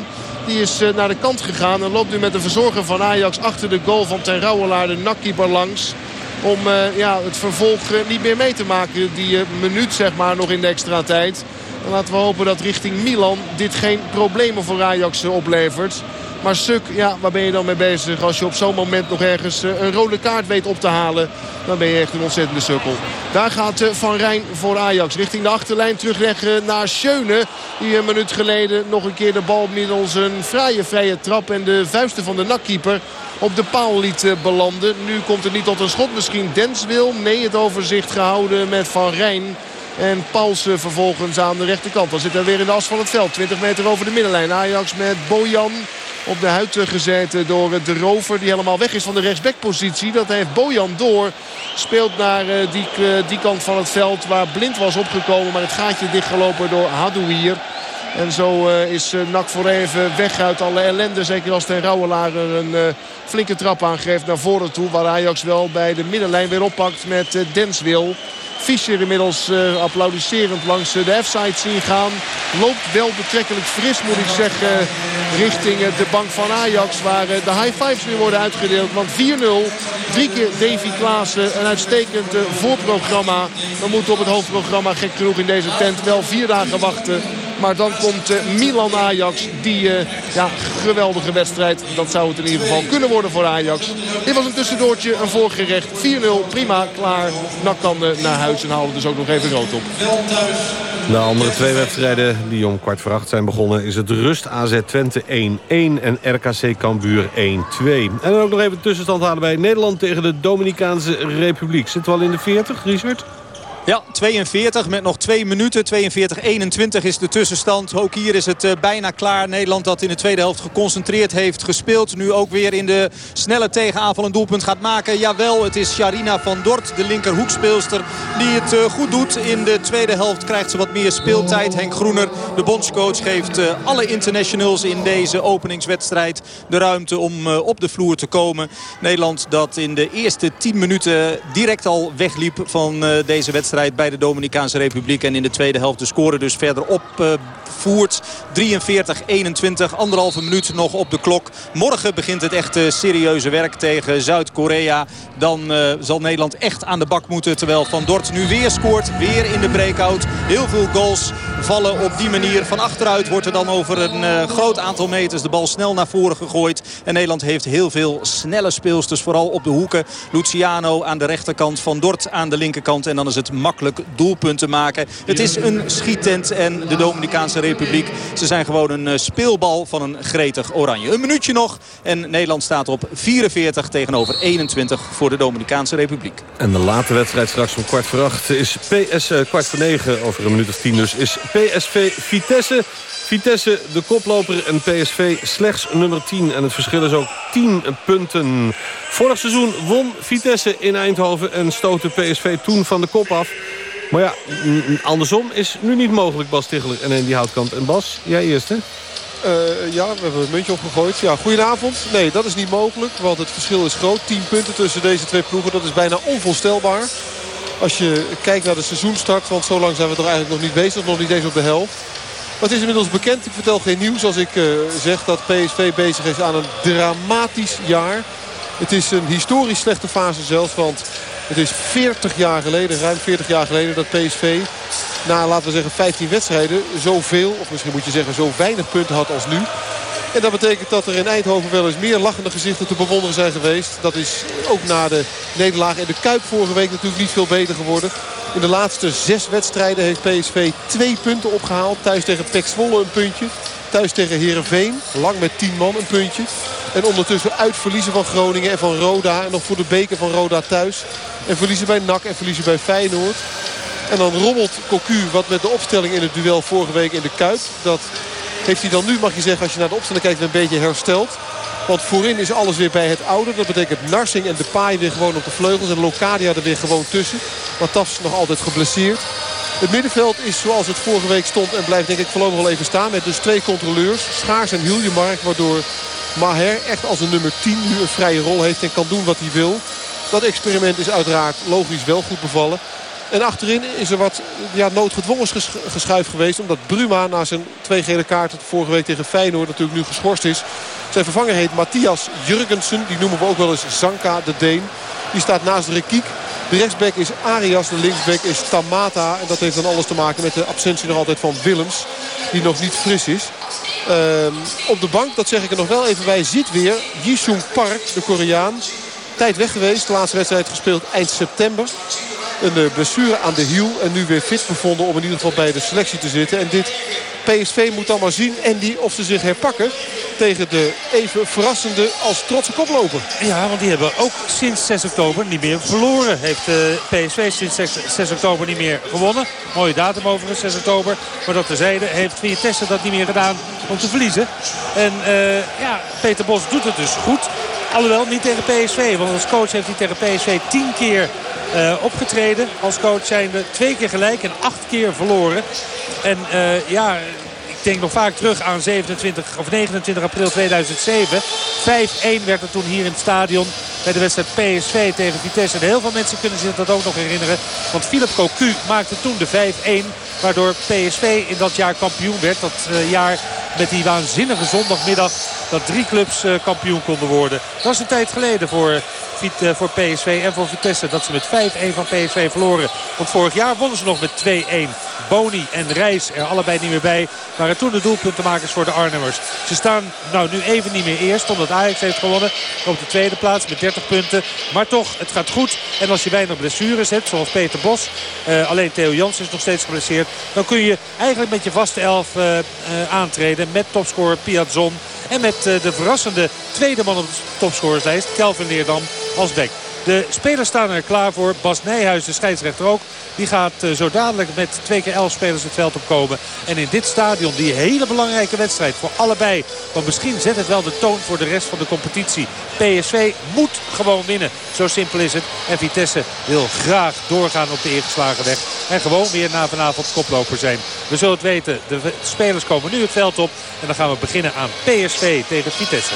Die is naar de kant gegaan en loopt nu met de verzorger van Ajax achter de goal van Ten Rouwelaar, de nakkeeper langs. Om ja, het vervolg niet meer mee te maken. Die minuut zeg maar nog in de extra tijd. En laten we hopen dat richting Milan dit geen problemen voor Ajax oplevert. Maar Suk, ja, waar ben je dan mee bezig? Als je op zo'n moment nog ergens eh, een rode kaart weet op te halen... dan ben je echt een ontzettende sukkel. Daar gaat eh, Van Rijn voor Ajax. Richting de achterlijn terugleggen naar Schöne. Die een minuut geleden nog een keer de bal middels een vrije vrije trap... en de vuisten van de nakkeeper op de paal liet eh, belanden. Nu komt het niet tot een schot. Misschien Dens wil. Nee, het overzicht gehouden met Van Rijn. En Paulsen vervolgens aan de rechterkant. Dan zit hij weer in de as van het veld. 20 meter over de middenlijn. Ajax met Bojan op de huid gezeten door de rover die helemaal weg is van de rechtsbackpositie. Dat heeft Bojan door. Speelt naar eh, die, eh, die kant van het veld waar Blind was opgekomen. Maar het gaatje dichtgelopen door Hadouier. En zo is Nak voor even weg uit alle ellende. Zeker als Ten Rouwelaar een flinke trap aangeeft naar voren toe. Waar Ajax wel bij de middenlijn weer oppakt met Denswil. Fischer inmiddels uh, applaudisserend langs de F-side zien gaan. Loopt wel betrekkelijk fris moet ik zeggen richting de bank van Ajax. Waar de high fives nu worden uitgedeeld. Want 4-0, drie keer Davy Klaassen. Een uitstekend voorprogramma. We moeten op het hoofdprogramma gek genoeg in deze tent wel vier dagen wachten. Maar dan komt uh, Milan-Ajax. Die uh, ja, geweldige wedstrijd. Dat zou het in ieder geval kunnen worden voor Ajax. Dit was een tussendoortje, een voorgerecht. 4-0, prima, klaar. Nak kan naar huis en halen dus ook nog even rood op. De andere twee wedstrijden die om kwart voor acht zijn begonnen... is het Rust AZ Twente 1-1 en RKC Cambuur 1-2. En dan ook nog even tussenstand halen bij Nederland tegen de Dominicaanse Republiek. Zitten we al in de 40, Richard? Ja, 42 met nog 2 minuten. 42-21 is de tussenstand. Ook hier is het uh, bijna klaar. Nederland dat in de tweede helft geconcentreerd heeft gespeeld. Nu ook weer in de snelle tegenaanval een doelpunt gaat maken. Jawel, het is Sharina van Dort, de linkerhoekspeelster, die het uh, goed doet. In de tweede helft krijgt ze wat meer speeltijd. Henk Groener, de bondscoach, geeft uh, alle internationals in deze openingswedstrijd de ruimte om op de vloer te komen. Nederland dat in de eerste 10 minuten direct al wegliep van deze wedstrijd bij de Dominicaanse Republiek. En in de tweede helft de score dus verder opvoert. 43-21, anderhalve minuut nog op de klok. Morgen begint het echt serieuze werk tegen Zuid-Korea. Dan uh, zal Nederland echt aan de bak moeten. Terwijl Van Dort nu weer scoort. Weer in de breakout. Heel veel goals vallen op die manier. Van achteruit wordt er dan over een uh, groot aantal meters de bal snel naar voren gegooid. En Nederland heeft heel veel snelle speelsters. Vooral op de hoeken. Luciano aan de rechterkant. Van Dort aan de linkerkant. En dan is het makkelijk doelpunten maken. Het is een schietent en de Dominicaanse Republiek. Ze zijn gewoon een eh, speelbal van een gretig oranje. Een minuutje nog en Nederland staat op 44 tegenover 21 voor de Dominicaanse Republiek. En de late wedstrijd straks om kwart voor acht is PS, eh, kwart voor negen, over een minuut of tien dus, is PSV Vitesse. Vitesse de koploper en PSV slechts nummer 10. En het verschil is ook 10 punten. Vorig seizoen won Vitesse in Eindhoven en stootte PSV toen van de kop af. Maar ja, andersom is nu niet mogelijk Bas Ticheler en die Houtkamp. En Bas, jij eerst hè? Uh, ja, we hebben een muntje opgegooid. Ja, goedenavond. Nee, dat is niet mogelijk, want het verschil is groot. 10 punten tussen deze twee ploegen, dat is bijna onvoorstelbaar. Als je kijkt naar de seizoenstart, want zo lang zijn we toch eigenlijk nog niet bezig. Nog niet eens op de helft. Maar het is inmiddels bekend, ik vertel geen nieuws als ik uh, zeg dat PSV bezig is aan een dramatisch jaar. Het is een historisch slechte fase zelfs, want het is 40 jaar geleden, ruim 40 jaar geleden dat PSV na laten we zeggen 15 wedstrijden zoveel, of misschien moet je zeggen zo weinig punten had als nu. En dat betekent dat er in Eindhoven wel eens meer lachende gezichten te bewonderen zijn geweest. Dat is ook na de nederlaag in de Kuip vorige week natuurlijk niet veel beter geworden. In de laatste zes wedstrijden heeft PSV twee punten opgehaald. Thuis tegen Pek Zwolle een puntje. Thuis tegen Herenveen. Lang met 10 man een puntje. En ondertussen uitverliezen van Groningen en van Roda. En nog voor de beker van Roda thuis. En verliezen bij NAC en verliezen bij Feyenoord. En dan rommelt Cocu wat met de opstelling in het duel vorige week in de Kuip. Dat heeft hij dan nu, mag je zeggen, als je naar de opstelling kijkt, een beetje hersteld. Want voorin is alles weer bij het oude. Dat betekent Narsing en Depay weer gewoon op de vleugels. En Locadia er weer gewoon tussen. Matafs nog altijd geblesseerd. Het middenveld is zoals het vorige week stond en blijft denk ik voorlopig wel even staan. Met dus twee controleurs, Schaars en Hiljemark. Waardoor Maher echt als een nummer 10 nu een vrije rol heeft en kan doen wat hij wil. Dat experiment is uiteraard logisch wel goed bevallen. En achterin is er wat ja, noodgedwongen geschuif geweest. Omdat Bruma na zijn twee gele kaarten vorige week tegen Feyenoord natuurlijk nu geschorst is. Zijn vervanger heet Matthias Jurgensen. Die noemen we ook wel eens Zanka de Deen. Die staat naast Rekiek. De rechtsback is Arias, de linksback is Tamata. En dat heeft dan alles te maken met de absentie nog altijd van Willems. Die nog niet fris is. Ehm, op de bank, dat zeg ik er nog wel even bij, ziet weer Jisung Park, de Koreaan. Tijd weg geweest, de laatste wedstrijd gespeeld eind september. Een eh, blessure aan de hiel en nu weer fit bevonden om in ieder geval bij de selectie te zitten. En dit PSV moet dan maar zien, Andy, of ze zich herpakken tegen de even verrassende als trotse koploper. Ja, want die hebben ook sinds 6 oktober niet meer verloren. Heeft eh, PSV sinds 6, 6, oktober niet meer gewonnen. Mooie datum overigens, 6 oktober. Maar dat terzijde heeft Vitesse dat niet meer gedaan om te verliezen. En uh, ja, Peter Bos doet het dus goed. Alhoewel niet tegen PSV. Want als coach heeft hij tegen PSV 10 keer uh, opgetreden. Als coach zijnde twee keer gelijk en acht keer verloren. En uh, ja, ik denk nog vaak terug aan 27 of 29 april 2007. 5-1 werd er toen hier in het stadion bij de wedstrijd PSV tegen Vitesse. En heel veel mensen kunnen zich dat ook nog herinneren. Want Philip Cocu maakte toen de 5-1. Waardoor PSV in dat jaar kampioen werd. Dat uh, jaar met die waanzinnige zondagmiddag dat drie clubs uh, kampioen konden worden. Dat is een tijd geleden voor, uh, voor PSV en voor Vitesse. Dat ze met 5-1 van PSV verloren. Want vorig jaar wonnen ze nog met 2-1. Boni en Reis er allebei niet meer bij. Waren toen de doelpuntenmakers voor de Arnhemmers. Ze staan nou nu even niet meer eerst. Omdat Ajax heeft gewonnen. Op de tweede plaats met 30 punten. Maar toch, het gaat goed. En als je weinig blessures hebt, zoals Peter Bos. Alleen Theo Jans is nog steeds geblesseerd. Dan kun je eigenlijk met je vaste elf uh, uh, aantreden. Met topscorer Piazzon. En met de verrassende tweede man op de topscorerslijst. Kelvin Leerdam als back. De spelers staan er klaar voor. Bas Nijhuis, de scheidsrechter ook. Die gaat uh, zo dadelijk met twee keer elf spelers het veld opkomen. En in dit stadion, die hele belangrijke wedstrijd voor allebei. Want misschien zet het wel de toon voor de rest van de competitie. PSV moet gewoon winnen. Zo simpel is het. En Vitesse wil graag doorgaan op de ingeslagen weg. En gewoon weer na vanavond koploper zijn. We zullen het weten. De spelers komen nu het veld op. En dan gaan we beginnen aan PSV tegen Vitesse.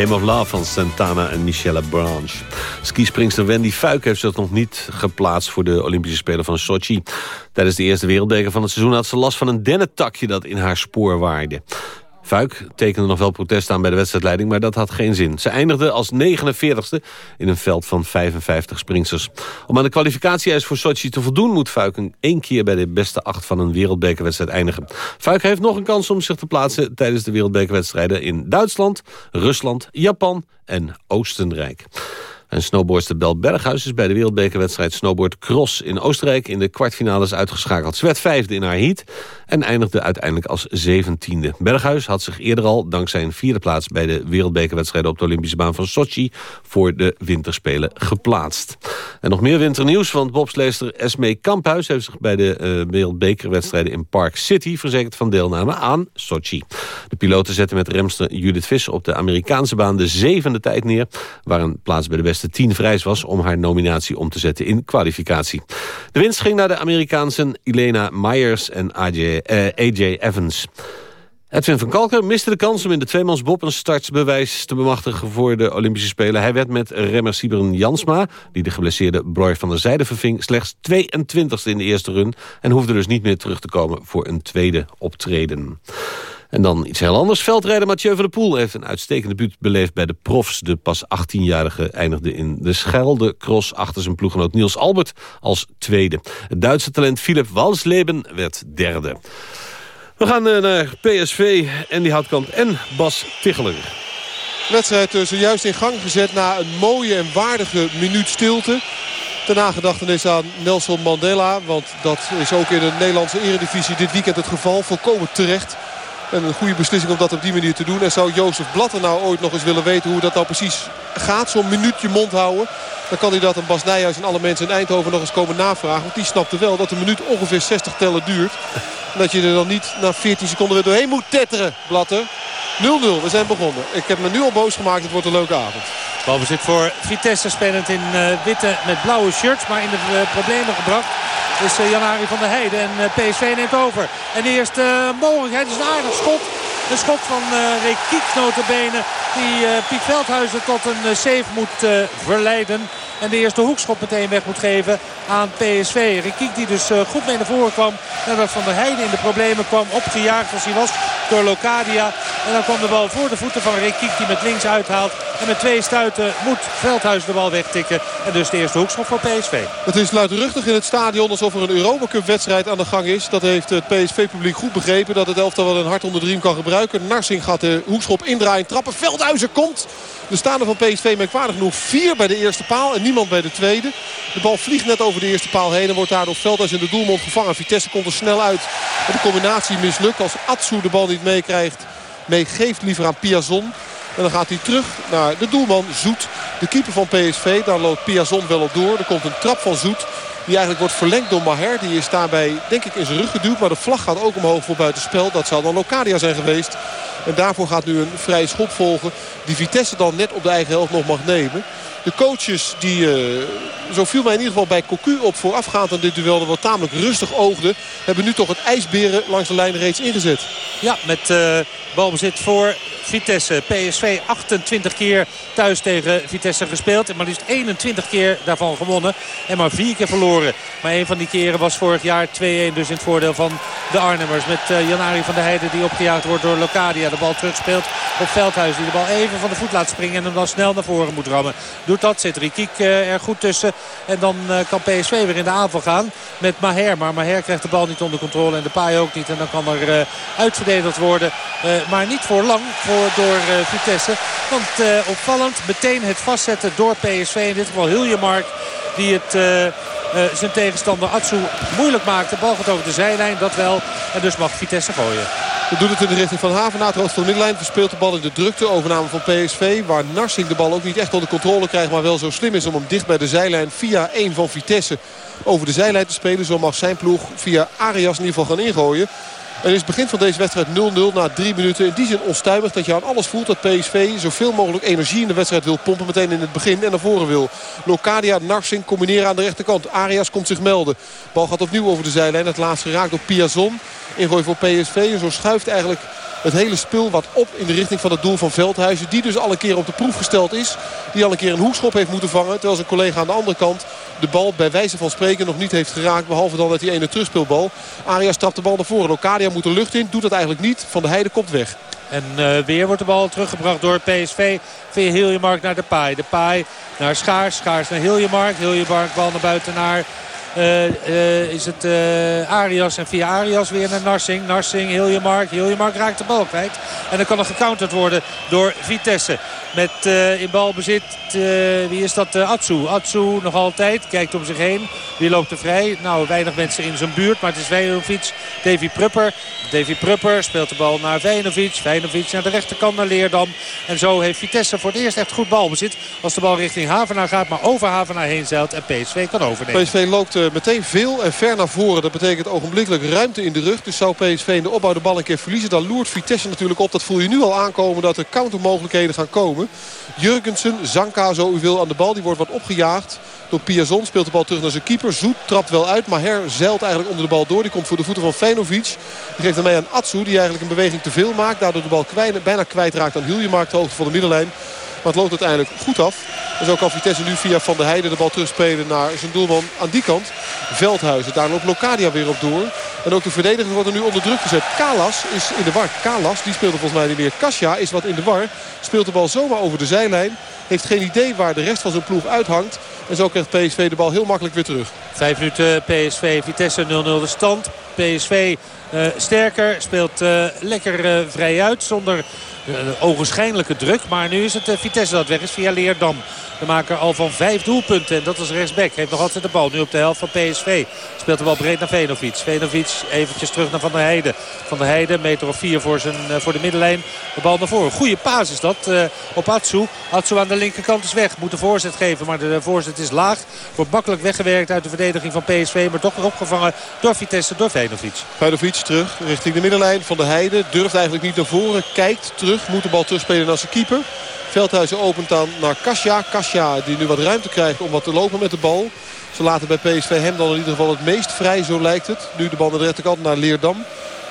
Game of Love van Santana en Michelle Branch. Skispringster Wendy Fuik heeft zich nog niet geplaatst... voor de Olympische Spelen van Sochi. Tijdens de eerste wereldbeker van het seizoen had ze last van een dennentakje... dat in haar spoor waaide. Fuik tekende nog wel protest aan bij de wedstrijdleiding... maar dat had geen zin. Ze eindigde als 49ste in een veld van 55 springsters. Om aan de kwalificatie voor Sochi te voldoen... moet Fuik een één keer bij de beste acht van een wereldbekerwedstrijd eindigen. Fuik heeft nog een kans om zich te plaatsen... tijdens de wereldbekerwedstrijden in Duitsland, Rusland, Japan en Oostenrijk. En snowboardster Bel Berghuis is bij de wereldbekerwedstrijd Snowboard Cross in Oostenrijk in de kwartfinales uitgeschakeld. Ze werd vijfde in haar heat en eindigde uiteindelijk als zeventiende. Berghuis had zich eerder al dankzij een vierde plaats bij de wereldbekerwedstrijden op de Olympische baan van Sochi voor de winterspelen geplaatst. En nog meer winternieuws, want bobsleester Esme Kamphuis heeft zich bij de uh, wereldbekerwedstrijden in Park City verzekerd van deelname aan Sochi. De piloten zetten met remster Judith Visser op de Amerikaanse baan de zevende tijd neer, waar een plaats bij de beste tien vrijs was om haar nominatie om te zetten in kwalificatie. De winst ging naar de Amerikaanse Elena Myers en AJ, eh, AJ Evans. Edwin van Kalker miste de kans om in de tweemansbob een startbewijs te bemachtigen voor de Olympische Spelen. Hij werd met remmer Siberen Jansma, die de geblesseerde Broy van der Zijde verving, slechts 22e in de eerste run en hoefde dus niet meer terug te komen voor een tweede optreden. En dan iets heel anders. Veldrijder Mathieu van der Poel heeft een uitstekende buurt beleefd bij de profs. De pas 18-jarige eindigde in de Schelde Cross achter zijn ploeggenoot Niels Albert als tweede. Het Duitse talent Philip Walsleben werd derde. We gaan eh, naar PSV, Andy Houtkamp en Bas Ticheler. De wedstrijd eh, zojuist in gang gezet na een mooie en waardige minuut stilte. Ten nagedachtenis aan Nelson Mandela. Want dat is ook in de Nederlandse eredivisie dit weekend het geval. Volkomen terecht. En een goede beslissing om dat op die manier te doen. En zou Jozef Blatter nou ooit nog eens willen weten hoe dat nou precies gaat. Zo'n minuutje mond houden. Dan kan hij dat aan Bas Nijhuis en alle mensen in Eindhoven nog eens komen navragen. Want die snapte wel dat de minuut ongeveer 60 tellen duurt. En dat je er dan niet na 14 seconden weer doorheen moet tetteren, Blatter. 0-0, we zijn begonnen. Ik heb me nu al boos gemaakt, het wordt een leuke avond. Balbezit voor Vitesse spelend in uh, witte met blauwe shirts. Maar in de uh, problemen gebracht is uh, Jan-Ari van der Heijden. En PSV neemt over. En de eerste mogelijkheid is een aardig schot. Een schot van uh, Rekiek notabene. Die Piet Veldhuizen tot een save moet verleiden. En de eerste hoekschop meteen weg moet geven aan PSV. Rekiek die dus goed mee naar voren kwam. Nadat Van der Heijden in de problemen kwam. Opgejaagd als hij was door Locadia. En dan kwam de bal voor de voeten van Rekiek die met links uithaalt. En met twee stuiten moet Veldhuis de bal wegtikken. En dus de eerste hoekschop voor PSV. Het is luidruchtig in het stadion alsof er een Europa Cup wedstrijd aan de gang is. Dat heeft het PSV-publiek goed begrepen. Dat het elftal wel een hart onder de riem kan gebruiken. Narsing gaat de hoekschop indraaien. Trappen. Veldhuizen komt. De staande van PSV merkwaardig genoeg vier bij de eerste paal en niemand bij de tweede. De bal vliegt net over de eerste paal heen en wordt daardoor Veldhuis in de doelmond gevangen. Vitesse komt er snel uit. Maar de combinatie mislukt als Atsu de bal niet meekrijgt. Meegeeft liever aan Piazon. En dan gaat hij terug naar de doelman Zoet. De keeper van PSV. Daar loopt Piazon wel op door. Er komt een trap van Zoet. Die eigenlijk wordt verlengd door Maher. Die is daarbij denk ik in zijn rug geduwd. Maar de vlag gaat ook omhoog voor buitenspel. Dat zou dan Locadia zijn geweest. En daarvoor gaat nu een vrije schop volgen. Die Vitesse dan net op de eigen helft nog mag nemen. De coaches die, uh, zo viel mij in ieder geval bij Cocu op voorafgaand aan dit duel. wat tamelijk rustig oogde. Hebben nu toch het ijsberen langs de lijn reeds ingezet. Ja, met uh, balbezit voor Vitesse. PSV 28 keer thuis tegen Vitesse gespeeld. En maar liefst 21 keer daarvan gewonnen. En maar 4 keer verloren. Maar een van die keren was vorig jaar 2-1. Dus in het voordeel van de Arnhemmers. Met uh, Janari van der Heijden die opgejaagd wordt door Locadia. De bal terugspeelt op Veldhuis. Die de bal even van de voet laat springen. En hem dan snel naar voren moet rammen. Doet dat. Zit Rikiek uh, er goed tussen. En dan uh, kan PSV weer in de aanval gaan. Met Maher. Maar Maher krijgt de bal niet onder controle. En de paai ook niet. En dan kan er uitverdedigd worden. maar niet voor lang. Voor door Vitesse. Want opvallend meteen het vastzetten door PSV. In dit geval Hiljemark die het... Uh, zijn tegenstander Atsu moeilijk maakt. De bal gaat over de zijlijn, dat wel. En dus mag Vitesse gooien. We doen het in de richting van Havenaar. Rood van de middenlijn verspeelt de bal in de drukte. Overname van PSV. Waar Narsing de bal ook niet echt onder controle krijgt. Maar wel zo slim is om hem dicht bij de zijlijn via een van Vitesse over de zijlijn te spelen. Zo mag zijn ploeg via Arias in ieder geval gaan ingooien. En is het begin van deze wedstrijd 0-0 na drie minuten. In die zin onstuimig dat je aan alles voelt dat PSV zoveel mogelijk energie in de wedstrijd wil pompen. Meteen in het begin en naar voren wil. Locadia, Narsing combineren aan de rechterkant. Arias komt zich melden. Bal gaat opnieuw over de zijlijn. Het laatst geraakt door Piazon. Ingooi voor PSV. En zo schuift eigenlijk het hele spul wat op in de richting van het doel van Veldhuizen. Die dus al een keer op de proef gesteld is. Die al een keer een hoekschop heeft moeten vangen. Terwijl zijn collega aan de andere kant de bal bij wijze van spreken nog niet heeft geraakt. Behalve dan dat die ene terugspeelbal. Arias trapt de bal naar voren. Locadia moet de lucht in. Doet dat eigenlijk niet. Van de Heide komt weg. En uh, weer wordt de bal teruggebracht door PSV via Hiljemark naar de Paai. De Paai naar Schaars. Schaars naar Hiljemark. Hiljemark bal naar buiten naar is het uh, Arias en via Arias weer naar Narsing. Narsing, Hiljemark. Hiljemark raakt de bal kwijt. En dan kan er gecounterd worden door Vitesse. Met in balbezit, wie is dat? Atsu. Atsu nog altijd, kijkt om zich heen. Wie loopt er vrij? Nou, weinig mensen in zijn buurt. Maar het is Vejnovic, Davy Prupper. Davy Prupper speelt de bal naar Vejnovic. Vejnovic naar de rechterkant naar Leerdam. En zo heeft Vitesse voor het eerst echt goed balbezit. Als de bal richting Havenaar gaat, maar over Havenaar heen zeilt. En PSV kan overnemen. PSV loopt meteen veel en ver naar voren. Dat betekent ogenblikkelijk ruimte in de rug. Dus zou PSV de opbouw de bal een keer verliezen. Dan loert Vitesse natuurlijk op. Dat voel je nu al aankomen dat er countermogelijkheden gaan komen. Jurgensen, Zanka zo u wil aan de bal. Die wordt wat opgejaagd door Piazon. Speelt de bal terug naar zijn keeper. Zoet trapt wel uit. Maar Her zeilt eigenlijk onder de bal door. Die komt voor de voeten van Feinovic. Die geeft hem mee aan Atsu. Die eigenlijk een beweging te veel maakt. Daardoor de bal bijna kwijtraakt aan Hiljemark. De hoogte van de middenlijn. Maar het loopt uiteindelijk goed af. En zo kan Vitesse nu via Van der Heijden de bal terugspelen naar zijn doelman aan die kant. Veldhuizen. Daar loopt Locadia weer op door. En ook de verdedigers worden nu onder druk gezet. Kalas is in de war. Kalas, die speelde volgens mij niet meer. Kasia is wat in de war. Speelt de bal zomaar over de zijlijn. Heeft geen idee waar de rest van zijn ploeg uithangt. En zo krijgt PSV de bal heel makkelijk weer terug. Vijf minuten PSV, Vitesse 0-0 de stand. PSV uh, sterker, speelt uh, lekker uh, vrij uit zonder ogenschijnlijke druk. Maar nu is het Vitesse dat weg is via Leerdam. De maker al van vijf doelpunten. En dat is rechtsback. Heeft nog altijd de bal. Nu op de helft van PSV. Speelt de bal breed naar Venovic. Venovic eventjes terug naar Van der Heijden. Van der Heijden, meter of vier voor, zijn, voor de middenlijn. De bal naar voren. Goede paas is dat op Atsu. Atsu aan de linkerkant is weg. Moet de voorzet geven. Maar de voorzet is laag. Wordt makkelijk weggewerkt uit de verdediging van PSV. Maar toch weer opgevangen door Vitesse, door Venovic. Venovic terug richting de middenlijn. Van der Heijden durft eigenlijk niet naar voren. Kijkt terug. Moet de bal terugspelen naar zijn keeper. Veldhuizen opent dan naar Kasia. Kasia die nu wat ruimte krijgt om wat te lopen met de bal. Ze laten bij PSV hem dan in ieder geval het meest vrij, zo lijkt het. Nu de bal naar de rechterkant naar Leerdam.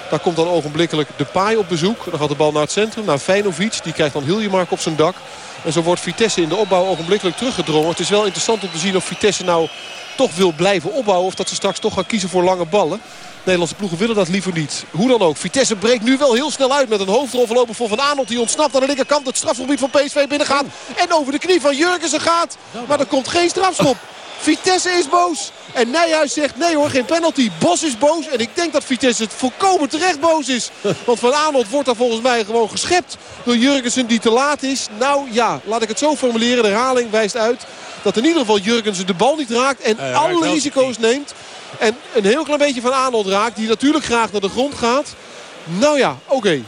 Daar komt dan ogenblikkelijk de paai op bezoek. Dan gaat de bal naar het centrum, naar Feinovic. Die krijgt dan Hiljemark op zijn dak. En zo wordt Vitesse in de opbouw ogenblikkelijk teruggedrongen. Het is wel interessant om te zien of Vitesse nou toch wil blijven opbouwen. Of dat ze straks toch gaan kiezen voor lange ballen. Nederlandse ploegen willen dat liever niet. Hoe dan ook. Vitesse breekt nu wel heel snel uit met een hoofdrolverloper voor Van Aanholt. Die ontsnapt aan de linkerkant. Het strafgebied van PSV binnengaat. En over de knie van Jurgensen gaat. Maar er komt geen strafschop. Vitesse is boos. En Nijhuis zegt nee hoor, geen penalty. Bos is boos. En ik denk dat Vitesse het volkomen terecht boos is. Want Van Aanholt wordt daar volgens mij gewoon geschept door Jurgensen die te laat is. Nou ja, laat ik het zo formuleren. De herhaling wijst uit dat in ieder geval Jurgensen de bal niet raakt. En uh, alle risico's neemt. En een heel klein beetje van Arnold raakt. Die natuurlijk graag naar de grond gaat. Nou ja, oké.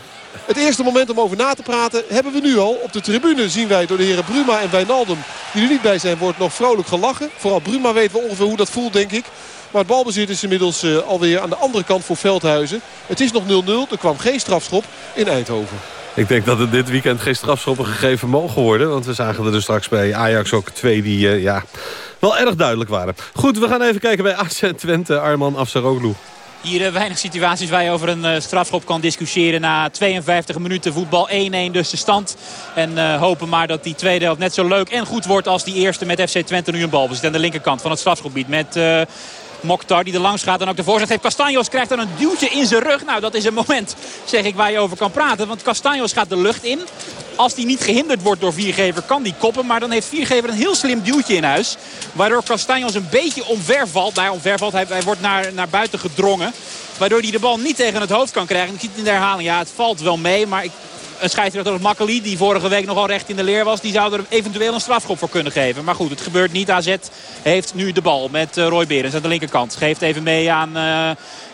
Het eerste moment om over na te praten hebben we nu al. Op de tribune zien wij door de heren Bruma en Wijnaldum, die er niet bij zijn, wordt nog vrolijk gelachen. Vooral Bruma weet wel ongeveer hoe dat voelt, denk ik. Maar het balbezit is inmiddels uh, alweer aan de andere kant voor Veldhuizen. Het is nog 0-0. Er kwam geen strafschop in Eindhoven. Ik denk dat het dit weekend geen strafschoppen gegeven mogen worden. Want we zagen er dus straks bij Ajax ook twee die uh, ja, wel erg duidelijk waren. Goed, we gaan even kijken bij AZ Twente, Arman Afsaroglu. Hier uh, weinig situaties waar je over een uh, strafschop kan discussiëren. Na 52 minuten voetbal 1-1 dus de stand. En uh, hopen maar dat die tweede helft net zo leuk en goed wordt als die eerste met FC Twente nu een bal. We zitten aan de linkerkant van het strafgebied met... Mokhtar die er langs gaat en ook de voorzet heeft. Castanjos krijgt dan een duwtje in zijn rug. Nou, dat is een moment, zeg ik, waar je over kan praten. Want Castanjos gaat de lucht in. Als die niet gehinderd wordt door Viergever, kan die koppen. Maar dan heeft Viergever een heel slim duwtje in huis. Waardoor Castanjos een beetje omver valt. Nou. Hij, hij wordt naar, naar buiten gedrongen. Waardoor hij de bal niet tegen het hoofd kan krijgen. Ik zie het in de herhaling. Ja, het valt wel mee. Maar ik, scheidsrechter als Makkeli, die vorige week nogal recht in de leer was... die zou er eventueel een strafschop voor kunnen geven. Maar goed, het gebeurt niet. AZ heeft nu de bal met Roy Berens aan de linkerkant. Geeft even mee aan... Uh,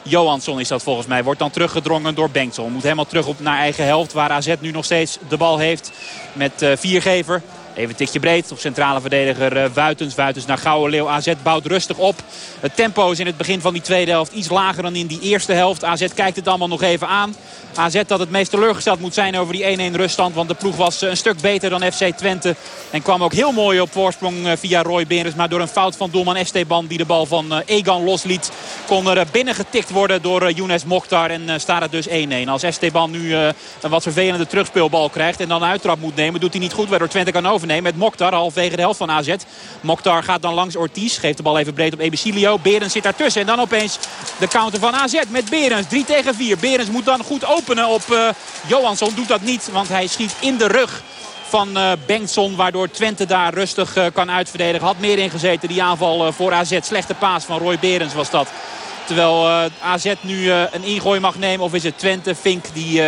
Johansson is dat volgens mij. Wordt dan teruggedrongen door Bengtsel. Moet helemaal terug op naar eigen helft. Waar AZ nu nog steeds de bal heeft met uh, Viergever. Even tikje breed op centrale verdediger uh, Wuitens. Wuitens naar Gouwe Leeuw. AZ bouwt rustig op. Het tempo is in het begin van die tweede helft iets lager dan in die eerste helft. AZ kijkt het allemaal nog even aan. AZ dat het meest teleurgesteld moet zijn over die 1-1 ruststand. Want de ploeg was een stuk beter dan FC Twente. En kwam ook heel mooi op voorsprong via Roy Berens. Maar door een fout van doelman Esteban die de bal van Egan losliet... kon er binnengetikt worden door Younes Mokhtar. En staat het dus 1-1. Als Esteban nu een wat vervelende terugspeelbal krijgt... en dan uittrap moet nemen, doet hij niet goed. Waardoor Twente kan overnemen met Mokhtar halfwege de helft van AZ. Mokhtar gaat dan langs Ortiz. Geeft de bal even breed op Ebicilio. Berens zit daartussen. En dan opeens de counter van AZ met Berens. 3 tegen 4. Berens moet dan goed openen op uh, Johansson. Doet dat niet, want hij schiet in de rug van uh, Bengtson. Waardoor Twente daar rustig uh, kan uitverdedigen. Had meer ingezeten die aanval voor AZ. Slechte paas van Roy Berens was dat. Terwijl AZ nu een ingooi mag nemen. Of is het Twente, Fink die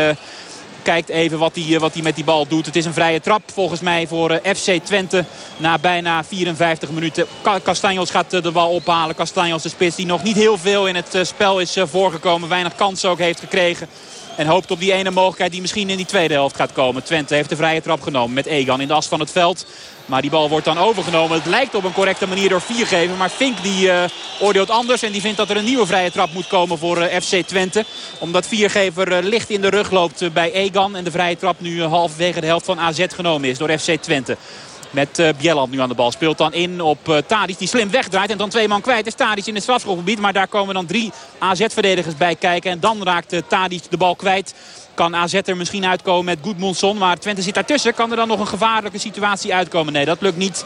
kijkt even wat hij, wat hij met die bal doet. Het is een vrije trap volgens mij voor FC Twente. Na bijna 54 minuten. Castanjos gaat de bal ophalen. Castanjos de spits die nog niet heel veel in het spel is voorgekomen. Weinig kansen ook heeft gekregen. En hoopt op die ene mogelijkheid die misschien in die tweede helft gaat komen. Twente heeft de vrije trap genomen met Egan in de as van het veld. Maar die bal wordt dan overgenomen. Het lijkt op een correcte manier door Viergever. Maar Fink die uh, oordeelt anders. En die vindt dat er een nieuwe vrije trap moet komen voor uh, FC Twente. Omdat Viergever uh, licht in de rug loopt bij Egan. En de vrije trap nu halverwege de helft van AZ genomen is door FC Twente. Met uh, Bjelland nu aan de bal. Speelt dan in op uh, die slim wegdraait. En dan twee man kwijt is Tadic in het strafschopgebied. Maar daar komen dan drie AZ-verdedigers bij kijken. En dan raakt uh, de bal kwijt. Kan AZ er misschien uitkomen met Goedmonson. Maar Twente zit daartussen. Kan er dan nog een gevaarlijke situatie uitkomen? Nee, dat lukt niet.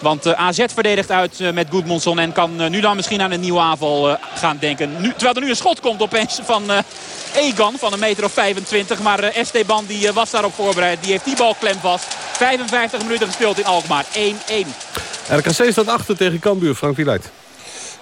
Want AZ verdedigt uit met Goedmonson. En kan nu dan misschien aan een nieuwe aanval gaan denken. Nu, terwijl er nu een schot komt opeens van Egan van een meter of 25. Maar Esteban die was daarop voorbereid. Die heeft die bal klem vast. 55 minuten gespeeld in Alkmaar. 1-1. RKC staat achter tegen Cambuur. Frank Wieluid.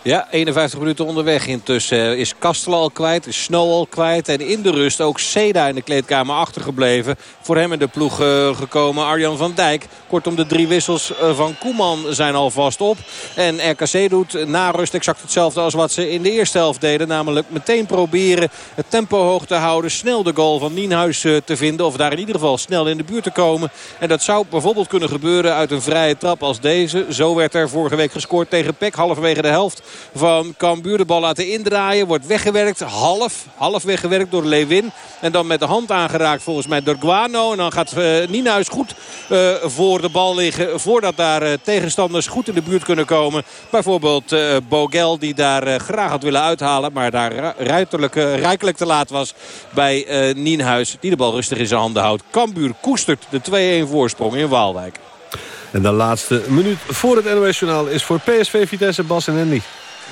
Ja, 51 minuten onderweg. Intussen is Kastel al kwijt, is Snow al kwijt. En in de rust ook Seda in de kleedkamer achtergebleven. Voor hem in de ploeg uh, gekomen Arjan van Dijk. Kortom, de drie wissels uh, van Koeman zijn alvast op. En RKC doet na rust exact hetzelfde als wat ze in de eerste helft deden. Namelijk meteen proberen het tempo hoog te houden. Snel de goal van Nienhuis te vinden. Of daar in ieder geval snel in de buurt te komen. En dat zou bijvoorbeeld kunnen gebeuren uit een vrije trap als deze. Zo werd er vorige week gescoord tegen Peck. Halverwege de helft van Cambuur. De bal laten indraaien. Wordt weggewerkt. Half. Half weggewerkt door Lewin. En dan met de hand aangeraakt volgens mij door Guano. En dan gaat uh, Nienhuis goed uh, voor de bal liggen. Voordat daar uh, tegenstanders goed in de buurt kunnen komen. Bijvoorbeeld Bogel die daar graag had willen uithalen. Maar daar ruiterlijk, rijkelijk te laat was bij Nienhuis. Die de bal rustig in zijn handen houdt. Cambuur koestert de 2-1 voorsprong in Waalwijk. En de laatste minuut voor het NOS Journaal is voor PSV Vitesse Bas en Andy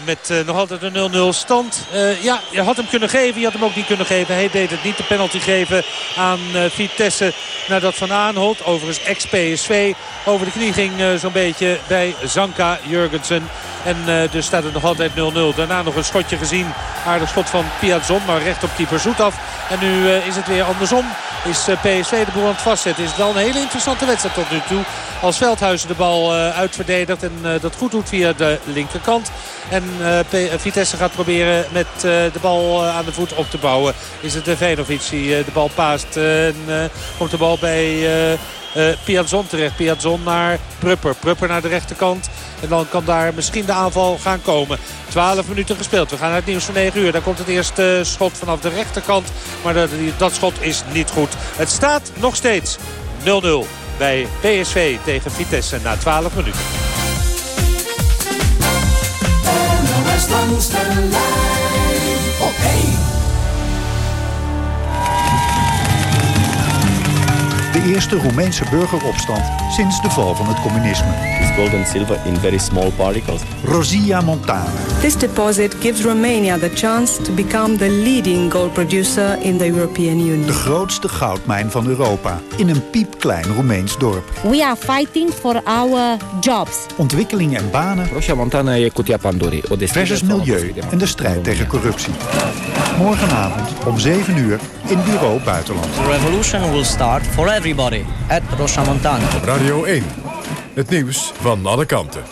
met uh, nog altijd een 0-0 stand. Uh, ja, je had hem kunnen geven, je had hem ook niet kunnen geven. Hij deed het niet, de penalty geven aan uh, Vitesse nadat Van Aanholt, overigens ex-PSV, over de knie ging zo'n beetje bij Zanka Jurgensen. En dus staat het nog altijd 0-0. Daarna nog een schotje gezien. Aardig schot van Piazzon, maar recht op keeper Zoet af. En nu is het weer andersom. Is PSV de boel aan het vastzetten. Is het wel een hele interessante wedstrijd tot nu toe. Als Veldhuizen de bal uitverdedigt en dat goed doet via de linkerkant. En uh, Vitesse gaat proberen met uh, de bal uh, aan de voet op te bouwen. Is het Venovic die de bal paast. en komt de bal bij Piazzon terecht. Piazzon naar Prupper. Prupper naar de rechterkant. En dan kan daar misschien de aanval gaan komen. 12 minuten gespeeld. We gaan naar het nieuws van 9 uur. Dan komt het eerste schot vanaf de rechterkant. Maar dat, dat schot is niet goed. Het staat nog steeds 0-0 bij PSV tegen Vitesse na 12 minuten. Langs de lijn eerste Roemeense burgeropstand sinds de val van het communisme. It's gold and silver in very small particles. Rosia Montana. This deposit gives Romania the chance to become the leading gold producer in the European Union. De grootste goudmijn van Europa in een piepklein Roemeens dorp. We are fighting for our jobs. Ontwikkeling en banen. Rosia Montana e cutia Pandori. Versus milieu en de strijd tegen corruptie. Morgenavond om 7 uur in Bureau Buitenland. The revolution will start for everybody at Rocha Montana. Op Radio 1. Het nieuws van alle kanten.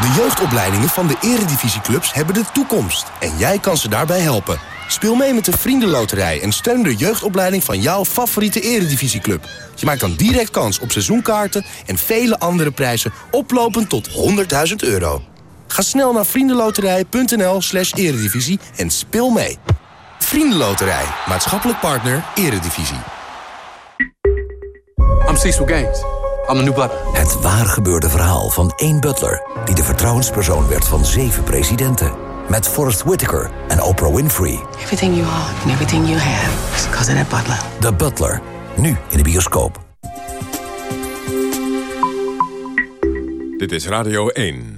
De jeugdopleidingen van de eredivisieclubs hebben de toekomst. En jij kan ze daarbij helpen. Speel mee met de Vriendenloterij en steun de jeugdopleiding van jouw favoriete eredivisieclub. Je maakt dan direct kans op seizoenkaarten en vele andere prijzen oplopend tot 100.000 euro. Ga snel naar vriendenloterij.nl slash eredivisie en speel mee. Vriendenloterij, maatschappelijk partner, eredivisie. I'm Cecil Gaines. I'm the new butler. Het waar gebeurde verhaal van één butler... die de vertrouwenspersoon werd van zeven presidenten. Met Forrest Whitaker en Oprah Winfrey. Everything you are and everything you have is because of that butler. The Butler. Nu in de bioscoop. Dit is Radio 1.